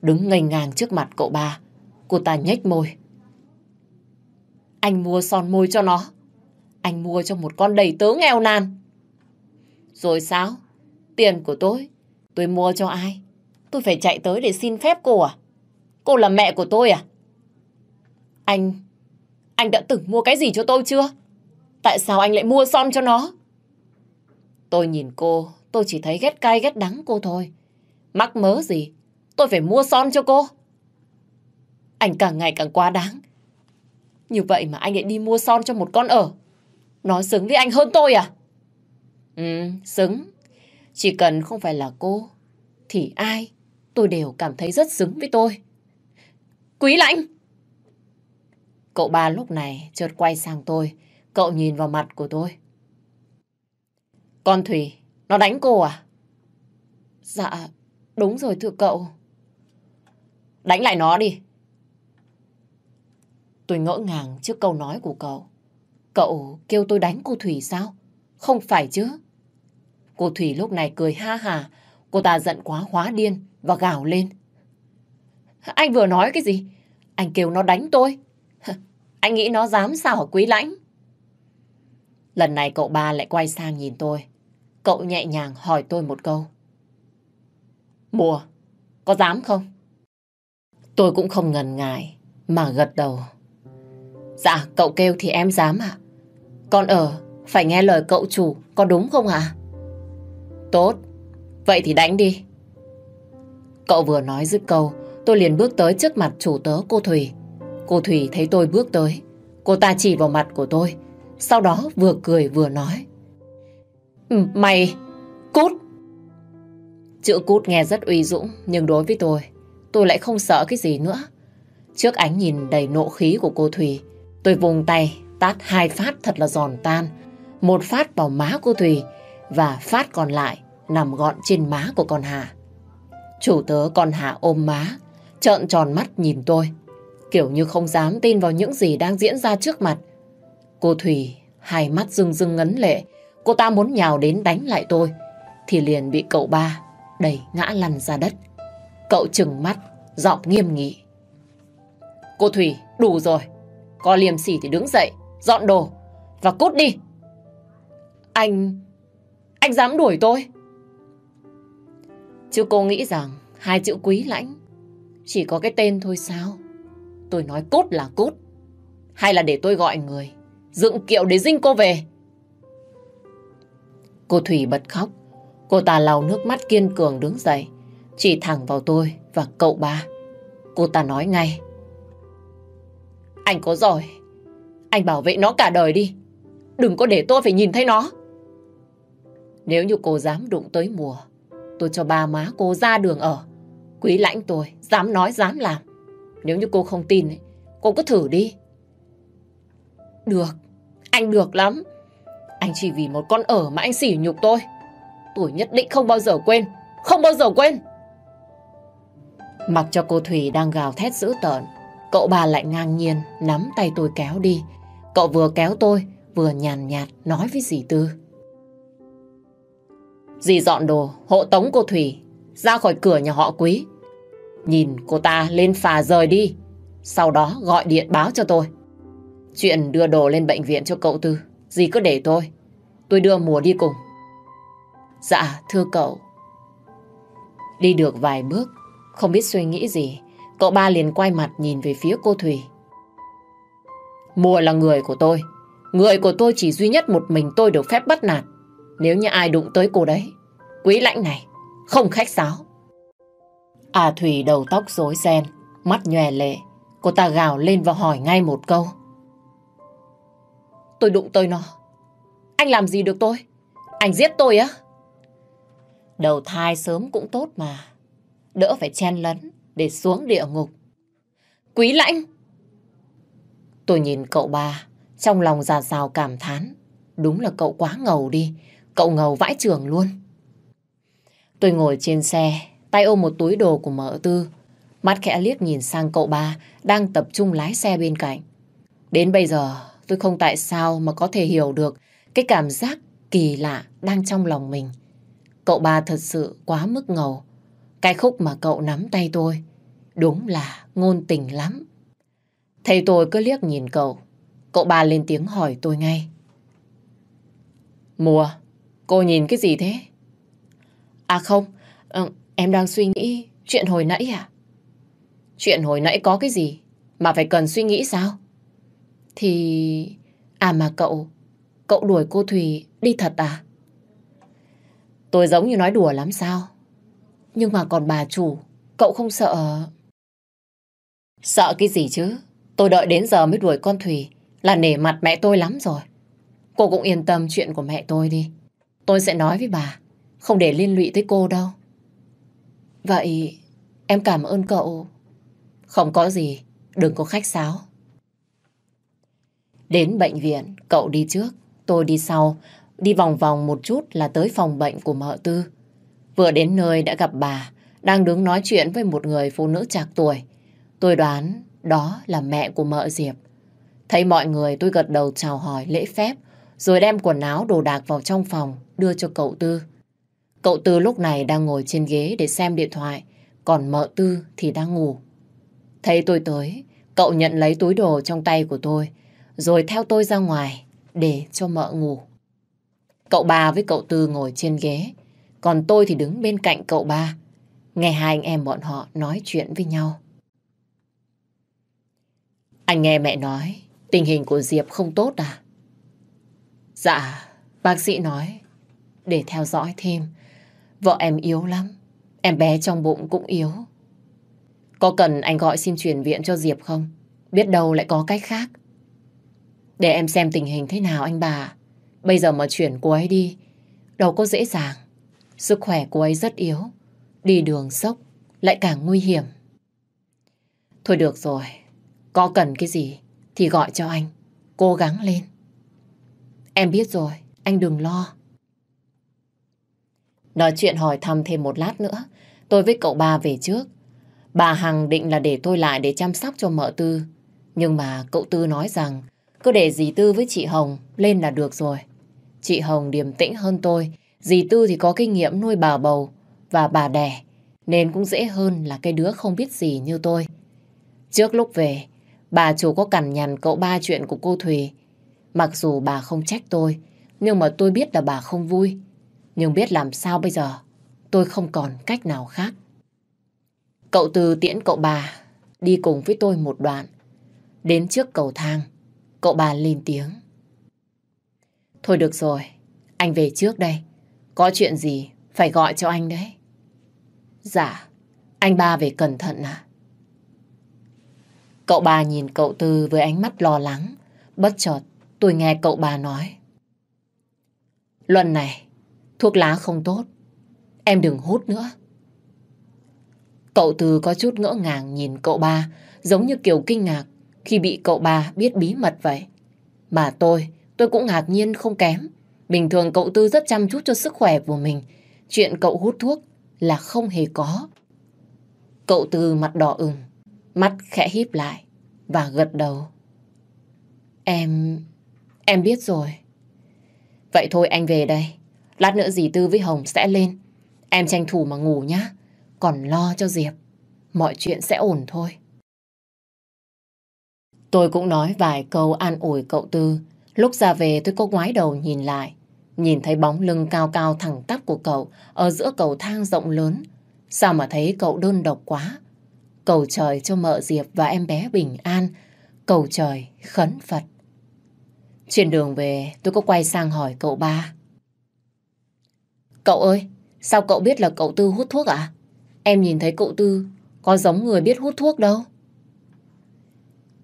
Speaker 2: Đứng ngây ngang trước mặt cậu ba. Cô ta nhếch môi. Anh mua son môi cho nó. Anh mua cho một con đầy tớ nghèo nàn. Rồi sao? Tiền của tôi, tôi mua cho ai? Tôi phải chạy tới để xin phép cô à? Cô là mẹ của tôi à? Anh, anh đã từng mua cái gì cho tôi chưa? Tại sao anh lại mua son cho nó? Tôi nhìn cô, tôi chỉ thấy ghét cay ghét đắng cô thôi. Mắc mớ gì? Tôi phải mua son cho cô. Anh càng ngày càng quá đáng. Như vậy mà anh lại đi mua son cho một con ở. Nó xứng với anh hơn tôi à? Ừ, xứng. Chỉ cần không phải là cô, thì ai tôi đều cảm thấy rất xứng với tôi. Quý lãnh! Cậu ba lúc này chợt quay sang tôi, cậu nhìn vào mặt của tôi. Con Thủy, nó đánh cô à? Dạ, đúng rồi thưa cậu. Đánh lại nó đi. Tôi ngỡ ngàng trước câu nói của cậu. Cậu kêu tôi đánh cô Thủy sao? Không phải chứ. Cô Thủy lúc này cười ha hà. Cô ta giận quá hóa điên và gào lên. Anh vừa nói cái gì? Anh kêu nó đánh tôi. Anh nghĩ nó dám sao hả quý lãnh? Lần này cậu ba lại quay sang nhìn tôi. Cậu nhẹ nhàng hỏi tôi một câu. Mùa, có dám không? Tôi cũng không ngần ngại mà gật đầu. Dạ, cậu kêu thì em dám ạ. Con ở, phải nghe lời cậu chủ, có đúng không ạ? Tốt, vậy thì đánh đi. Cậu vừa nói dứt câu, tôi liền bước tới trước mặt chủ tớ cô Thủy. Cô Thủy thấy tôi bước tới, cô ta chỉ vào mặt của tôi, sau đó vừa cười vừa nói. Ừ, mày, cút! Chữ cút nghe rất uy dũng, nhưng đối với tôi, tôi lại không sợ cái gì nữa. Trước ánh nhìn đầy nộ khí của cô Thủy, tôi vùng tay, tát hai phát thật là giòn tan. Một phát vào má cô Thủy và phát còn lại nằm gọn trên má của con Hà. Chủ tớ con Hà ôm má, trợn tròn mắt nhìn tôi, kiểu như không dám tin vào những gì đang diễn ra trước mặt. Cô Thủy, hai mắt rưng rưng ngấn lệ, cô ta muốn nhào đến đánh lại tôi, thì liền bị cậu ba đẩy ngã lăn ra đất. Cậu trừng mắt, giọng nghiêm nghị. Cô Thủy, đủ rồi. Có liềm sỉ thì đứng dậy, dọn đồ và cút đi. Anh... Anh dám đuổi tôi? Chứ cô nghĩ rằng hai chữ quý lãnh chỉ có cái tên thôi sao? Tôi nói cút là cút Hay là để tôi gọi người dựng kiệu để dinh cô về? Cô Thủy bật khóc. Cô ta lau nước mắt kiên cường đứng dậy. Chỉ thẳng vào tôi và cậu ba. Cô ta nói ngay. Anh có giỏi. Anh bảo vệ nó cả đời đi. Đừng có để tôi phải nhìn thấy nó. Nếu như cô dám đụng tới mùa, tôi cho ba má cô ra đường ở. Quý lãnh tôi, dám nói dám làm. Nếu như cô không tin, cô cứ thử đi. Được, anh được lắm. Anh chỉ vì một con ở mà anh sỉ nhục tôi. Tôi nhất định không bao giờ quên, không bao giờ quên. Mặc cho cô Thủy đang gào thét dữ tợn, cậu bà lại ngang nhiên nắm tay tôi kéo đi. Cậu vừa kéo tôi, vừa nhàn nhạt nói với dì Tư. Dì dọn đồ, hộ tống cô Thủy ra khỏi cửa nhà họ Quý. Nhìn cô ta lên phà rời đi, sau đó gọi điện báo cho tôi. Chuyện đưa đồ lên bệnh viện cho cậu Tư, dì cứ để tôi. Tôi đưa mùa đi cùng. Dạ, thưa cậu. Đi được vài bước, không biết suy nghĩ gì, cậu ba liền quay mặt nhìn về phía cô Thủy. Mùa là người của tôi. Người của tôi chỉ duy nhất một mình tôi được phép bắt nạt. Nếu như ai đụng tới cô đấy, quý lãnh này, không khách sáo. À Thủy đầu tóc rối ren, mắt nhòe lệ. Cô ta gào lên và hỏi ngay một câu. Tôi đụng tới nó. Anh làm gì được tôi? Anh giết tôi á? Đầu thai sớm cũng tốt mà. Đỡ phải chen lấn để xuống địa ngục. Quý lãnh! Tôi nhìn cậu ba, trong lòng già rào cảm thán. Đúng là cậu quá ngầu đi, cậu ngầu vãi trường luôn. Tôi ngồi trên xe, tay ôm một túi đồ của mợ tư. Mắt khẽ liếc nhìn sang cậu ba đang tập trung lái xe bên cạnh. Đến bây giờ tôi không tại sao mà có thể hiểu được cái cảm giác kỳ lạ đang trong lòng mình. Cậu ba thật sự quá mức ngầu. Cái khúc mà cậu nắm tay tôi đúng là ngôn tình lắm. Thầy tôi cứ liếc nhìn cậu. Cậu ba lên tiếng hỏi tôi ngay. Mùa, cô nhìn cái gì thế? À không, ừ, em đang suy nghĩ chuyện hồi nãy à? Chuyện hồi nãy có cái gì mà phải cần suy nghĩ sao? Thì... À mà cậu, cậu đuổi cô Thùy đi thật à? Tôi giống như nói đùa lắm sao? Nhưng mà còn bà chủ, cậu không sợ... Sợ cái gì chứ? Tôi đợi đến giờ mới đuổi con Thùy là nể mặt mẹ tôi lắm rồi. Cô cũng yên tâm chuyện của mẹ tôi đi. Tôi sẽ nói với bà, không để liên lụy tới cô đâu. Vậy em cảm ơn cậu. Không có gì, đừng có khách sáo. Đến bệnh viện, cậu đi trước, tôi đi sau, đi vòng vòng một chút là tới phòng bệnh của mợ tư. Vừa đến nơi đã gặp bà, đang đứng nói chuyện với một người phụ nữ trạc tuổi. Tôi đoán đó là mẹ của mợ Diệp. Thấy mọi người tôi gật đầu chào hỏi lễ phép, rồi đem quần áo đồ đạc vào trong phòng đưa cho cậu Tư. Cậu Tư lúc này đang ngồi trên ghế để xem điện thoại, còn mợ Tư thì đang ngủ. Thấy tôi tới, cậu nhận lấy túi đồ trong tay của tôi, rồi theo tôi ra ngoài để cho mợ ngủ. Cậu bà với cậu Tư ngồi trên ghế, còn tôi thì đứng bên cạnh cậu ba, nghe hai anh em bọn họ nói chuyện với nhau. Anh nghe mẹ nói tình hình của Diệp không tốt à? Dạ, bác sĩ nói để theo dõi thêm. Vợ em yếu lắm, em bé trong bụng cũng yếu. Có cần anh gọi xin chuyển viện cho Diệp không? Biết đâu lại có cách khác. Để em xem tình hình thế nào anh bà. Bây giờ mà chuyển cô ấy đi, đâu có dễ dàng. Sức khỏe cô ấy rất yếu. Đi đường sốc, lại càng nguy hiểm. Thôi được rồi, có cần cái gì thì gọi cho anh. Cố gắng lên. Em biết rồi, anh đừng lo. Nói chuyện hỏi thăm thêm một lát nữa, tôi với cậu ba về trước. Bà Hằng định là để tôi lại để chăm sóc cho mợ Tư. Nhưng mà cậu Tư nói rằng cứ để dì Tư với chị Hồng lên là được rồi. Chị Hồng điềm tĩnh hơn tôi, dì Tư thì có kinh nghiệm nuôi bà bầu và bà đẻ, nên cũng dễ hơn là cái đứa không biết gì như tôi. Trước lúc về, bà chủ có cằn nhằn cậu ba chuyện của cô Thùy. Mặc dù bà không trách tôi, nhưng mà tôi biết là bà không vui. Nhưng biết làm sao bây giờ, tôi không còn cách nào khác. Cậu Tư tiễn cậu bà đi cùng với tôi một đoạn. Đến trước cầu thang, cậu bà lên tiếng. Thôi được rồi, anh về trước đây. Có chuyện gì phải gọi cho anh đấy. Dạ, anh ba về cẩn thận à? Cậu bà nhìn cậu Tư với ánh mắt lo lắng. Bất chợt, tôi nghe cậu bà nói. Luân này, thuốc lá không tốt. Em đừng hút nữa. Cậu Tư có chút ngỡ ngàng nhìn cậu ba, giống như kiểu kinh ngạc khi bị cậu ba biết bí mật vậy. Mà tôi, tôi cũng ngạc nhiên không kém. Bình thường cậu Tư rất chăm chút cho sức khỏe của mình. Chuyện cậu hút thuốc là không hề có. Cậu Tư mặt đỏ ửng, mắt khẽ híp lại và gật đầu. Em... em biết rồi. Vậy thôi anh về đây. Lát nữa dì Tư với Hồng sẽ lên. Em tranh thủ mà ngủ nhá. Còn lo cho Diệp. Mọi chuyện sẽ ổn thôi. Tôi cũng nói vài câu an ủi cậu Tư. Lúc ra về tôi có ngoái đầu nhìn lại. Nhìn thấy bóng lưng cao cao thẳng tắp của cậu ở giữa cầu thang rộng lớn. Sao mà thấy cậu đơn độc quá. Cầu trời cho mợ Diệp và em bé bình an. Cầu trời khấn Phật. Trên đường về tôi có quay sang hỏi cậu ba. Cậu ơi, sao cậu biết là cậu Tư hút thuốc à? Em nhìn thấy cậu Tư có giống người biết hút thuốc đâu.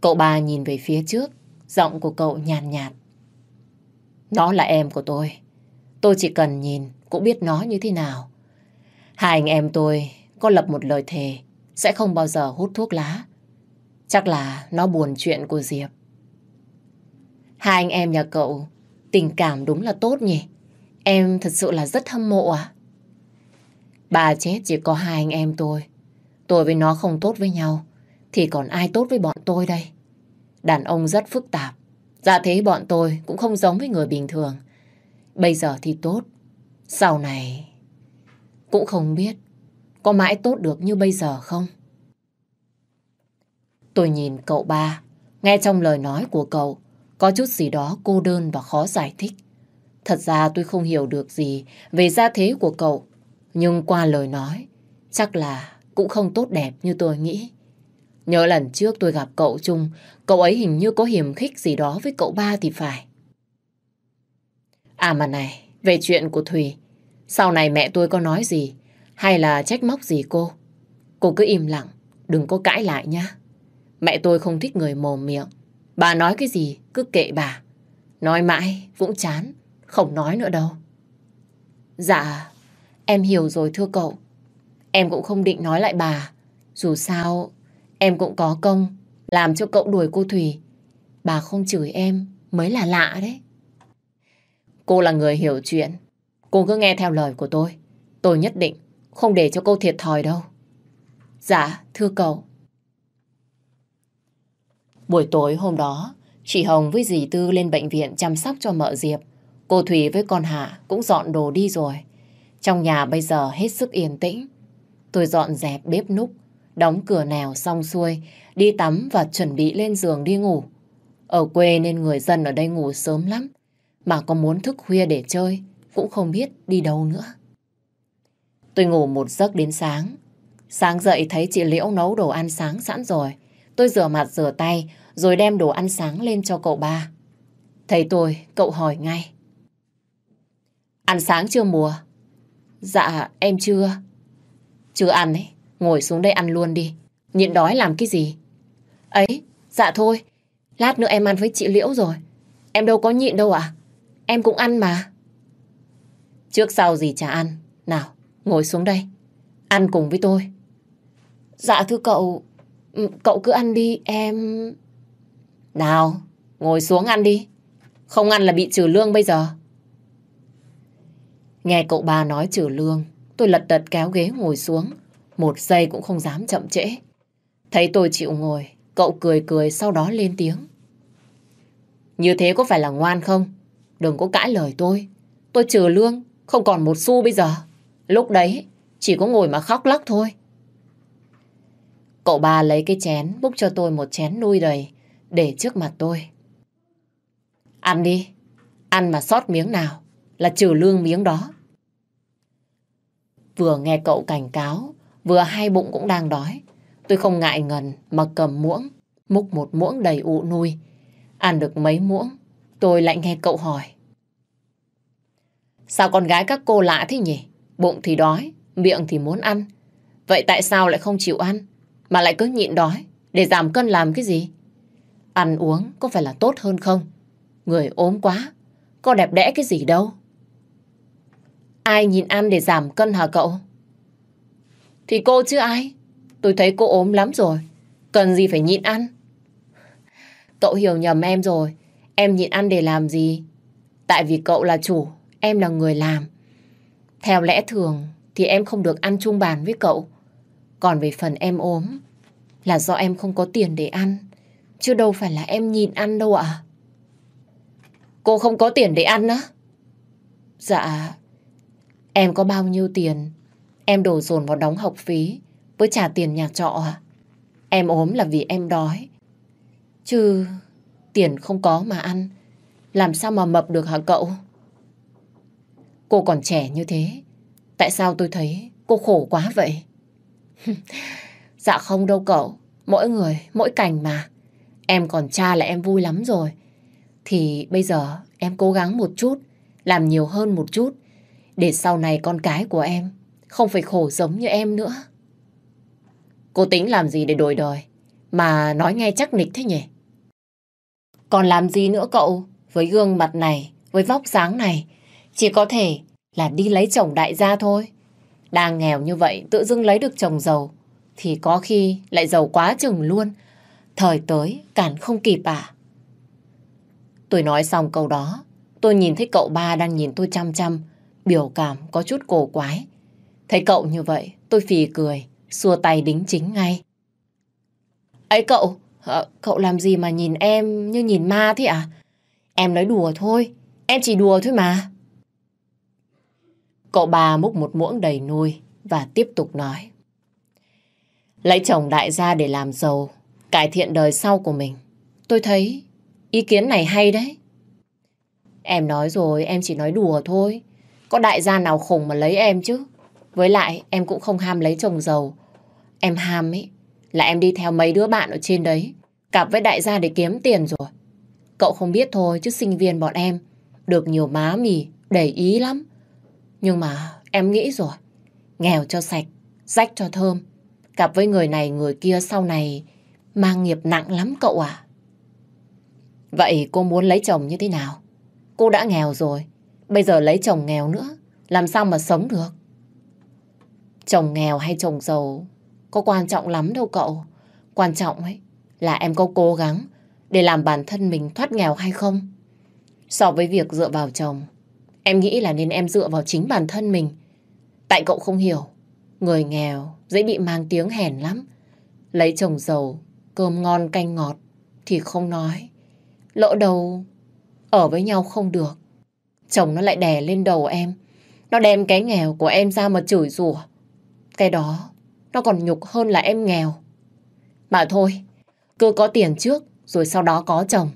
Speaker 2: Cậu ba nhìn về phía trước, giọng của cậu nhàn nhạt, nhạt. Nó là em của tôi. Tôi chỉ cần nhìn, cũng biết nó như thế nào. Hai anh em tôi có lập một lời thề, sẽ không bao giờ hút thuốc lá. Chắc là nó buồn chuyện của Diệp. Hai anh em nhà cậu, tình cảm đúng là tốt nhỉ? Em thật sự là rất hâm mộ à? Bà chết chỉ có hai anh em tôi. Tôi với nó không tốt với nhau. Thì còn ai tốt với bọn tôi đây? Đàn ông rất phức tạp. Dạ thế bọn tôi cũng không giống với người bình thường. Bây giờ thì tốt. Sau này cũng không biết có mãi tốt được như bây giờ không? Tôi nhìn cậu ba, nghe trong lời nói của cậu có chút gì đó cô đơn và khó giải thích. Thật ra tôi không hiểu được gì về gia thế của cậu, nhưng qua lời nói, chắc là cũng không tốt đẹp như tôi nghĩ. Nhớ lần trước tôi gặp cậu Trung, cậu ấy hình như có hiểm khích gì đó với cậu ba thì phải. À mà này, về chuyện của Thùy, sau này mẹ tôi có nói gì, hay là trách móc gì cô? Cô cứ im lặng, đừng có cãi lại nhá. Mẹ tôi không thích người mồm miệng. Bà nói cái gì, cứ kệ bà. Nói mãi, cũng chán, không nói nữa đâu. Dạ, em hiểu rồi thưa cậu. Em cũng không định nói lại bà. Dù sao, em cũng có công làm cho cậu đuổi cô Thùy. Bà không chửi em mới là lạ đấy. Cô là người hiểu chuyện. Cô cứ nghe theo lời của tôi. Tôi nhất định không để cho cô thiệt thòi đâu. Dạ, thưa cậu. Buổi tối hôm đó, chị Hồng với dì Tư lên bệnh viện chăm sóc cho mợ Diệp. Cô Thủy với con Hạ cũng dọn đồ đi rồi. Trong nhà bây giờ hết sức yên tĩnh. Tôi dọn dẹp bếp núc, đóng cửa nèo xong xuôi, đi tắm và chuẩn bị lên giường đi ngủ. Ở quê nên người dân ở đây ngủ sớm lắm. Mà có muốn thức khuya để chơi, cũng không biết đi đâu nữa. Tôi ngủ một giấc đến sáng. Sáng dậy thấy chị Liễu nấu đồ ăn sáng sẵn rồi. Tôi rửa mặt rửa tay rồi đem đồ ăn sáng lên cho cậu ba. Thấy tôi, cậu hỏi ngay. Ăn sáng chưa mùa? Dạ, em chưa. Chưa ăn ấy, ngồi xuống đây ăn luôn đi. Nhịn đói làm cái gì? Ấy, dạ thôi, lát nữa em ăn với chị Liễu rồi. Em đâu có nhịn đâu ạ. Em cũng ăn mà. Trước sau gì chả ăn. Nào, ngồi xuống đây. Ăn cùng với tôi. Dạ thưa cậu, ừ, cậu cứ ăn đi, em... Nào, ngồi xuống ăn đi. Không ăn là bị trừ lương bây giờ. Nghe cậu ba nói trừ lương, tôi lật đật kéo ghế ngồi xuống. Một giây cũng không dám chậm trễ. Thấy tôi chịu ngồi, cậu cười cười sau đó lên tiếng. Như thế có phải là ngoan không? Đừng có cãi lời tôi. Tôi trừ lương, không còn một xu bây giờ. Lúc đấy, chỉ có ngồi mà khóc lóc thôi. Cậu ba lấy cái chén, búc cho tôi một chén nuôi đầy, để trước mặt tôi. Ăn đi, ăn mà sót miếng nào là trừ lương miếng đó. Vừa nghe cậu cảnh cáo, vừa hai bụng cũng đang đói. Tôi không ngại ngần mà cầm muỗng, múc một muỗng đầy ụ nuôi. Ăn được mấy muỗng, tôi lại nghe cậu hỏi. Sao con gái các cô lạ thế nhỉ? Bụng thì đói, miệng thì muốn ăn. Vậy tại sao lại không chịu ăn, mà lại cứ nhịn đói, để giảm cân làm cái gì? Ăn uống có phải là tốt hơn không? Người ốm quá, có đẹp đẽ cái gì đâu. Ai nhịn ăn để giảm cân hả cậu? Thì cô chứ ai? Tôi thấy cô ốm lắm rồi. Cần gì phải nhịn ăn? Cậu hiểu nhầm em rồi. Em nhịn ăn để làm gì? Tại vì cậu là chủ, em là người làm. Theo lẽ thường thì em không được ăn chung bàn với cậu. Còn về phần em ốm là do em không có tiền để ăn. Chứ đâu phải là em nhịn ăn đâu ạ. Cô không có tiền để ăn á? Dạ, em có bao nhiêu tiền? Em đổ dồn vào đóng học phí với trả tiền nhà trọ à? Em ốm là vì em đói. Chứ tiền không có mà ăn. Làm sao mà mập được hả cậu? Cô còn trẻ như thế. Tại sao tôi thấy cô khổ quá vậy? dạ không đâu cậu. Mỗi người, mỗi cảnh mà. Em còn cha là em vui lắm rồi. Thì bây giờ em cố gắng một chút, làm nhiều hơn một chút. Để sau này con cái của em không phải khổ giống như em nữa. Cô tính làm gì để đổi đời? Mà nói nghe chắc nịch thế nhỉ? Còn làm gì nữa cậu? Với gương mặt này, với vóc dáng này, chỉ có thể là đi lấy chồng đại gia thôi. Đang nghèo như vậy, tự dưng lấy được chồng giàu, thì có khi lại giàu quá chừng luôn. Thời tới, cản không kịp à? Tôi nói xong câu đó, tôi nhìn thấy cậu ba đang nhìn tôi chăm chăm, biểu cảm có chút cổ quái. Thấy cậu như vậy, tôi phì cười, xua tay đính chính ngay. Ấy cậu, à, cậu làm gì mà nhìn em như nhìn ma thế à? Em nói đùa thôi, em chỉ đùa thôi mà. Cậu bà múc một muỗng đầy nuôi và tiếp tục nói. Lấy chồng đại gia để làm giàu, cải thiện đời sau của mình. Tôi thấy ý kiến này hay đấy. Em nói rồi, em chỉ nói đùa thôi. Có đại gia nào khủng mà lấy em chứ? Với lại, em cũng không ham lấy chồng giàu. Em ham ấy, là em đi theo mấy đứa bạn ở trên đấy. Cặp với đại gia để kiếm tiền rồi. Cậu không biết thôi, chứ sinh viên bọn em được nhiều má mì, để ý lắm. Nhưng mà em nghĩ rồi, nghèo cho sạch, rách cho thơm. Cặp với người này người kia sau này mang nghiệp nặng lắm cậu à. Vậy cô muốn lấy chồng như thế nào? Cô đã nghèo rồi, bây giờ lấy chồng nghèo nữa, làm sao mà sống được? Chồng nghèo hay chồng giàu có quan trọng lắm đâu cậu. Quan trọng ấy là em có cố gắng để làm bản thân mình thoát nghèo hay không. So với việc dựa vào chồng, em nghĩ là nên em dựa vào chính bản thân mình. Tại cậu không hiểu, người nghèo dễ bị mang tiếng hèn lắm. Lấy chồng giàu, cơm ngon canh ngọt thì không nói. Lỡ đầu ở với nhau không được. Chồng nó lại đè lên đầu em. Nó đem cái nghèo của em ra mà chửi rủa. Cái đó nó còn nhục hơn là em nghèo. Mà thôi, cứ có tiền trước rồi sau đó có chồng.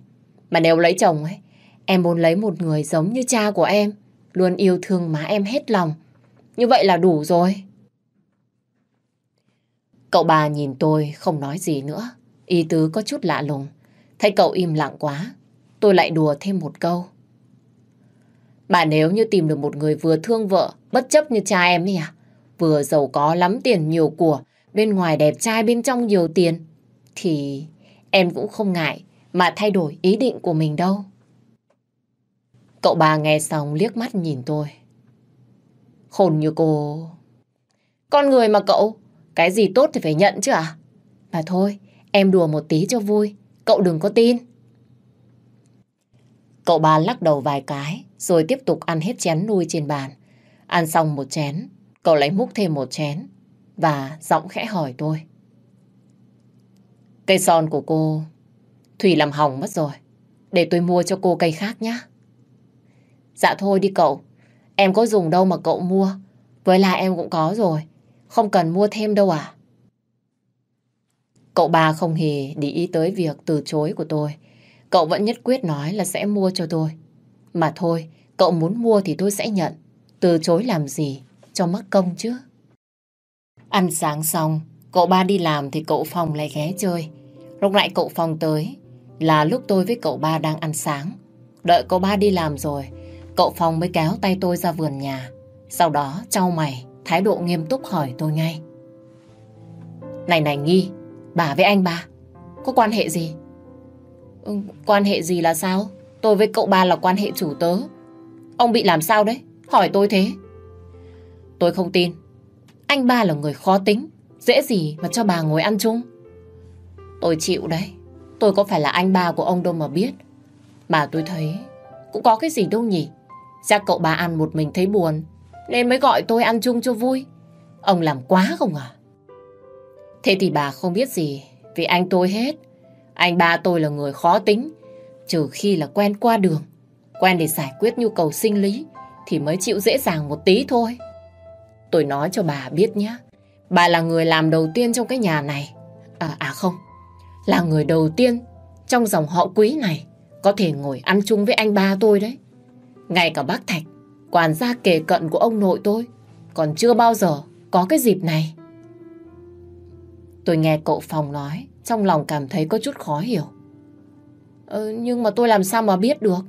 Speaker 2: Mà nếu lấy chồng ấy, em muốn lấy một người giống như cha của em, luôn yêu thương má em hết lòng. Như vậy là đủ rồi. Cậu bà nhìn tôi không nói gì nữa. Ý tứ có chút lạ lùng. Thấy cậu im lặng quá, tôi lại đùa thêm một câu. Bà nếu như tìm được một người vừa thương vợ, bất chấp như cha em ấy à, vừa giàu có lắm tiền nhiều của, bên ngoài đẹp trai bên trong nhiều tiền, thì em cũng không ngại mà thay đổi ý định của mình đâu. Cậu bà nghe xong liếc mắt nhìn tôi. Khôn như cô. Con người mà cậu, cái gì tốt thì phải nhận chứ à? Mà thôi, em đùa một tí cho vui, cậu đừng có tin. Cậu bà lắc đầu vài cái, rồi tiếp tục ăn hết chén nuôi trên bàn. Ăn xong một chén, Cậu lấy múc thêm một chén và giọng khẽ hỏi tôi. Cây son của cô Thủy làm hỏng mất rồi. Để tôi mua cho cô cây khác nhé. Dạ thôi đi cậu. Em có dùng đâu mà cậu mua. Với lại em cũng có rồi. Không cần mua thêm đâu à. Cậu ba không hề để ý tới việc từ chối của tôi. Cậu vẫn nhất quyết nói là sẽ mua cho tôi. Mà thôi, cậu muốn mua thì tôi sẽ nhận. Từ chối làm gì? Cho mất công chứ. Ăn sáng xong, cậu ba đi làm thì cậu Phong lại ghé chơi. Lúc lại cậu Phong tới là lúc tôi với cậu ba đang ăn sáng. Đợi cậu ba đi làm rồi, cậu Phong mới kéo tay tôi ra vườn nhà. Sau đó trao mày, thái độ nghiêm túc hỏi tôi ngay. Này này Nghi, bà với anh ba, có quan hệ gì? Ừ, quan hệ gì là sao? Tôi với cậu ba là quan hệ chủ tớ. Ông bị làm sao đấy? Hỏi tôi thế. Tôi không tin. Anh ba là người khó tính. Dễ gì mà cho bà ngồi ăn chung. Tôi chịu đấy. Tôi có phải là anh ba của ông đâu mà biết. Mà tôi thấy, cũng có cái gì đâu nhỉ. Chắc cậu ba ăn một mình thấy buồn. Nên mới gọi tôi ăn chung cho vui. Ông làm quá không à? Thế thì bà không biết gì vì anh tôi hết. Anh ba tôi là người khó tính. Trừ khi là quen qua đường. Quen để giải quyết nhu cầu sinh lý, thì mới chịu dễ dàng một tí thôi. Tôi nói cho bà biết nhé. Bà là người làm đầu tiên trong cái nhà này. À, à không, là người đầu tiên trong dòng họ quý này có thể ngồi ăn chung với anh ba tôi đấy. Ngay cả bác Thạch, quản gia kề cận của ông nội tôi, còn chưa bao giờ có cái dịp này. Tôi nghe cậu Phòng nói, trong lòng cảm thấy có chút khó hiểu. Ừ, nhưng mà tôi làm sao mà biết được?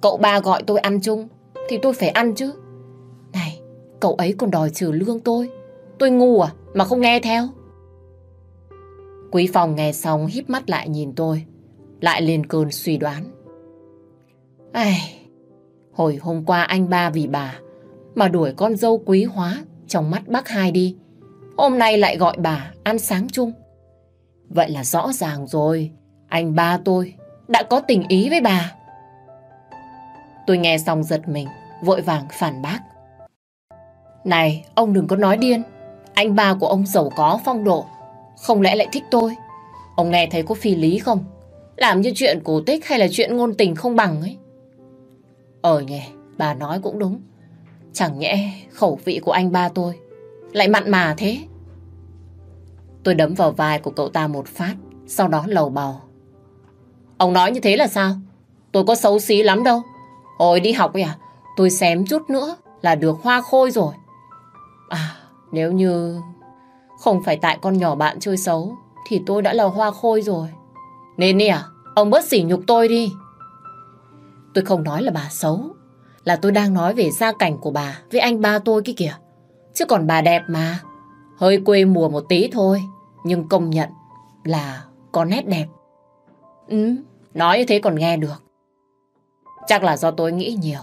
Speaker 2: Cậu ba gọi tôi ăn chung, thì tôi phải ăn chứ. Cậu ấy còn đòi trừ lương tôi. Tôi ngu à, mà không nghe theo. Quý phòng nghe xong híp mắt lại nhìn tôi, lại lên cơn suy đoán. Ai, hồi hôm qua anh ba vì bà mà đuổi con dâu quý hóa trong mắt bác hai đi. Hôm nay lại gọi bà ăn sáng chung. Vậy là rõ ràng rồi, anh ba tôi đã có tình ý với bà. Tôi nghe xong giật mình, vội vàng phản bác. Này, ông đừng có nói điên. Anh ba của ông giàu có phong độ, không lẽ lại thích tôi? Ông nghe thấy có phi lý không? Làm như chuyện cổ tích hay là chuyện ngôn tình không bằng ấy. Ờ nhỉ, bà nói cũng đúng. Chẳng nhẽ khẩu vị của anh ba tôi lại mặn mà thế. Tôi đấm vào vai của cậu ta một phát, sau đó lầu bầu. Ông nói như thế là sao? Tôi có xấu xí lắm đâu. Hồi đi học ấy à, tôi xém chút nữa là được hoa khôi rồi. À, nếu như không phải tại con nhỏ bạn chơi xấu, thì tôi đã là hoa khôi rồi. Nên đi à, ông bớt sỉ nhục tôi đi. Tôi không nói là bà xấu, là tôi đang nói về gia cảnh của bà với anh ba tôi kia kìa. Chứ còn bà đẹp mà, hơi quê mùa một tí thôi, nhưng công nhận là có nét đẹp. Ừ, nói như thế còn nghe được. Chắc là do tôi nghĩ nhiều,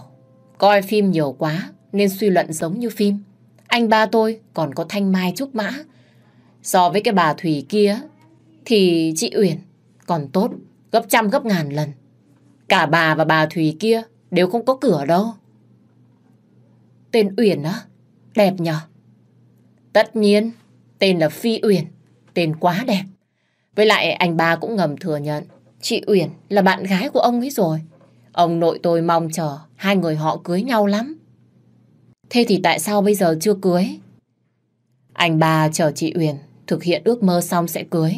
Speaker 2: coi phim nhiều quá nên suy luận giống như phim. Anh ba tôi còn có thanh mai trúc mã. So với cái bà Thủy kia thì chị Uyển còn tốt gấp trăm gấp ngàn lần. Cả bà và bà Thủy kia đều không có cửa đâu. Tên Uyển á, đẹp nhở? Tất nhiên, tên là Phi Uyển, tên quá đẹp. Với lại anh ba cũng ngầm thừa nhận chị Uyển là bạn gái của ông ấy rồi. Ông nội tôi mong chờ hai người họ cưới nhau lắm. Thế thì tại sao bây giờ chưa cưới? Anh ba chờ chị Uyển thực hiện ước mơ xong sẽ cưới.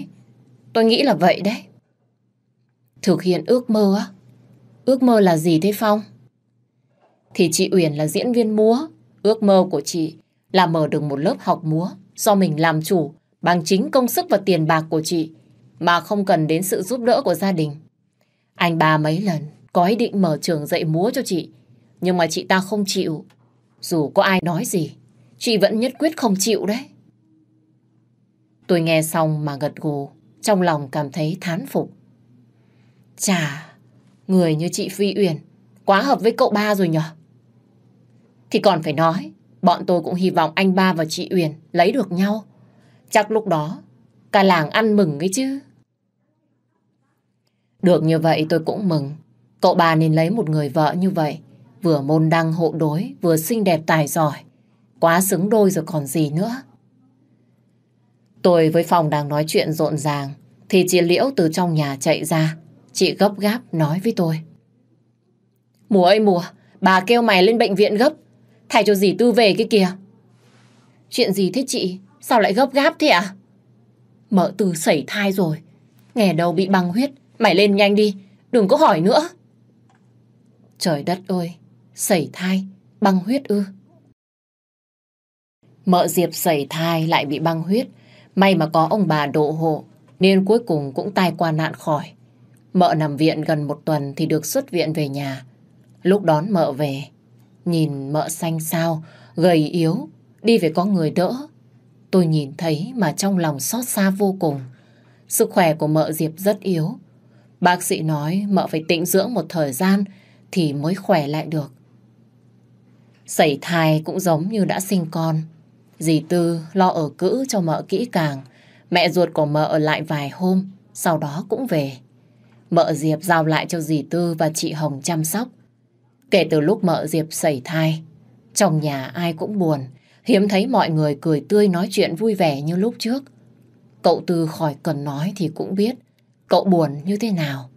Speaker 2: Tôi nghĩ là vậy đấy. Thực hiện ước mơ á? Ước mơ là gì thế Phong? Thì chị Uyển là diễn viên múa. Ước mơ của chị là mở được một lớp học múa do mình làm chủ bằng chính công sức và tiền bạc của chị mà không cần đến sự giúp đỡ của gia đình. Anh ba mấy lần có ý định mở trường dạy múa cho chị, nhưng mà chị ta không chịu dù có ai nói gì, chị vẫn nhất quyết không chịu đấy. Tôi nghe xong mà gật gù, trong lòng cảm thấy thán phục. Chà, người như chị Phi Uyển, quá hợp với cậu ba rồi nhở? Thì còn phải nói, bọn tôi cũng hy vọng anh ba và chị Uyển lấy được nhau. Chắc lúc đó, cả làng ăn mừng ấy chứ. Được như vậy tôi cũng mừng. Cậu ba nên lấy một người vợ như vậy Vừa môn đăng hộ đối, vừa xinh đẹp tài giỏi. Quá xứng đôi rồi còn gì nữa. Tôi với Phong đang nói chuyện rộn ràng, thì chị Liễu từ trong nhà chạy ra. Chị gấp gáp nói với tôi. Mùa ơi mùa, bà kêu mày lên bệnh viện gấp. Thay cho dì Tư về cái kìa. Chuyện gì thế chị? Sao lại gấp gáp thế ạ? À? Mợ Tư sẩy thai rồi. Nghe đầu bị băng huyết. Mày lên nhanh đi, đừng có hỏi nữa. Trời đất ơi, sẩy thai, băng huyết ư. Mợ Diệp sẩy thai lại bị băng huyết. May mà có ông bà độ hộ, nên cuối cùng cũng tai qua nạn khỏi. Mợ nằm viện gần một tuần thì được xuất viện về nhà. Lúc đón mợ về, nhìn mợ xanh xao, gầy yếu, đi về có người đỡ. Tôi nhìn thấy mà trong lòng xót xa vô cùng. Sức khỏe của mợ Diệp rất yếu. Bác sĩ nói mợ phải tĩnh dưỡng một thời gian thì mới khỏe lại được. Sẩy thai cũng giống như đã sinh con. Dì Tư lo ở cữ cho mợ kỹ càng. Mẹ ruột của mợ ở lại vài hôm, sau đó cũng về. Mợ Diệp giao lại cho dì Tư và chị Hồng chăm sóc. Kể từ lúc mợ Diệp sẩy thai, trong nhà ai cũng buồn, hiếm thấy mọi người cười tươi nói chuyện vui vẻ như lúc trước. Cậu Tư khỏi cần nói thì cũng biết cậu buồn như thế nào.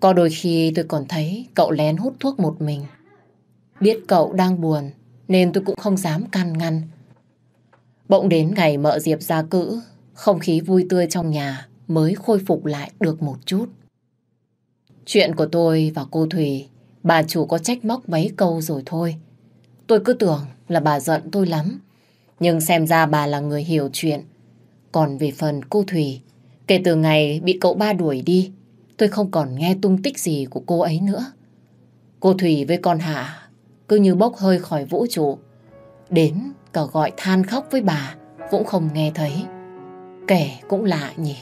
Speaker 2: Có đôi khi tôi còn thấy cậu lén hút thuốc một mình. Biết cậu đang buồn nên tôi cũng không dám can ngăn. Bỗng đến ngày mợ Diệp ra cữ, không khí vui tươi trong nhà mới khôi phục lại được một chút. Chuyện của tôi và cô Thùy, bà chủ có trách móc mấy câu rồi thôi. Tôi cứ tưởng là bà giận tôi lắm. Nhưng xem ra bà là người hiểu chuyện. Còn về phần cô Thùy, kể từ ngày bị cậu ba đuổi đi, tôi không còn nghe tung tích gì của cô ấy nữa. Cô Thùy với con Hạ cứ như bốc hơi khỏi vũ trụ. Đến cả gọi than khóc với bà cũng không nghe thấy. Kể cũng lạ nhỉ.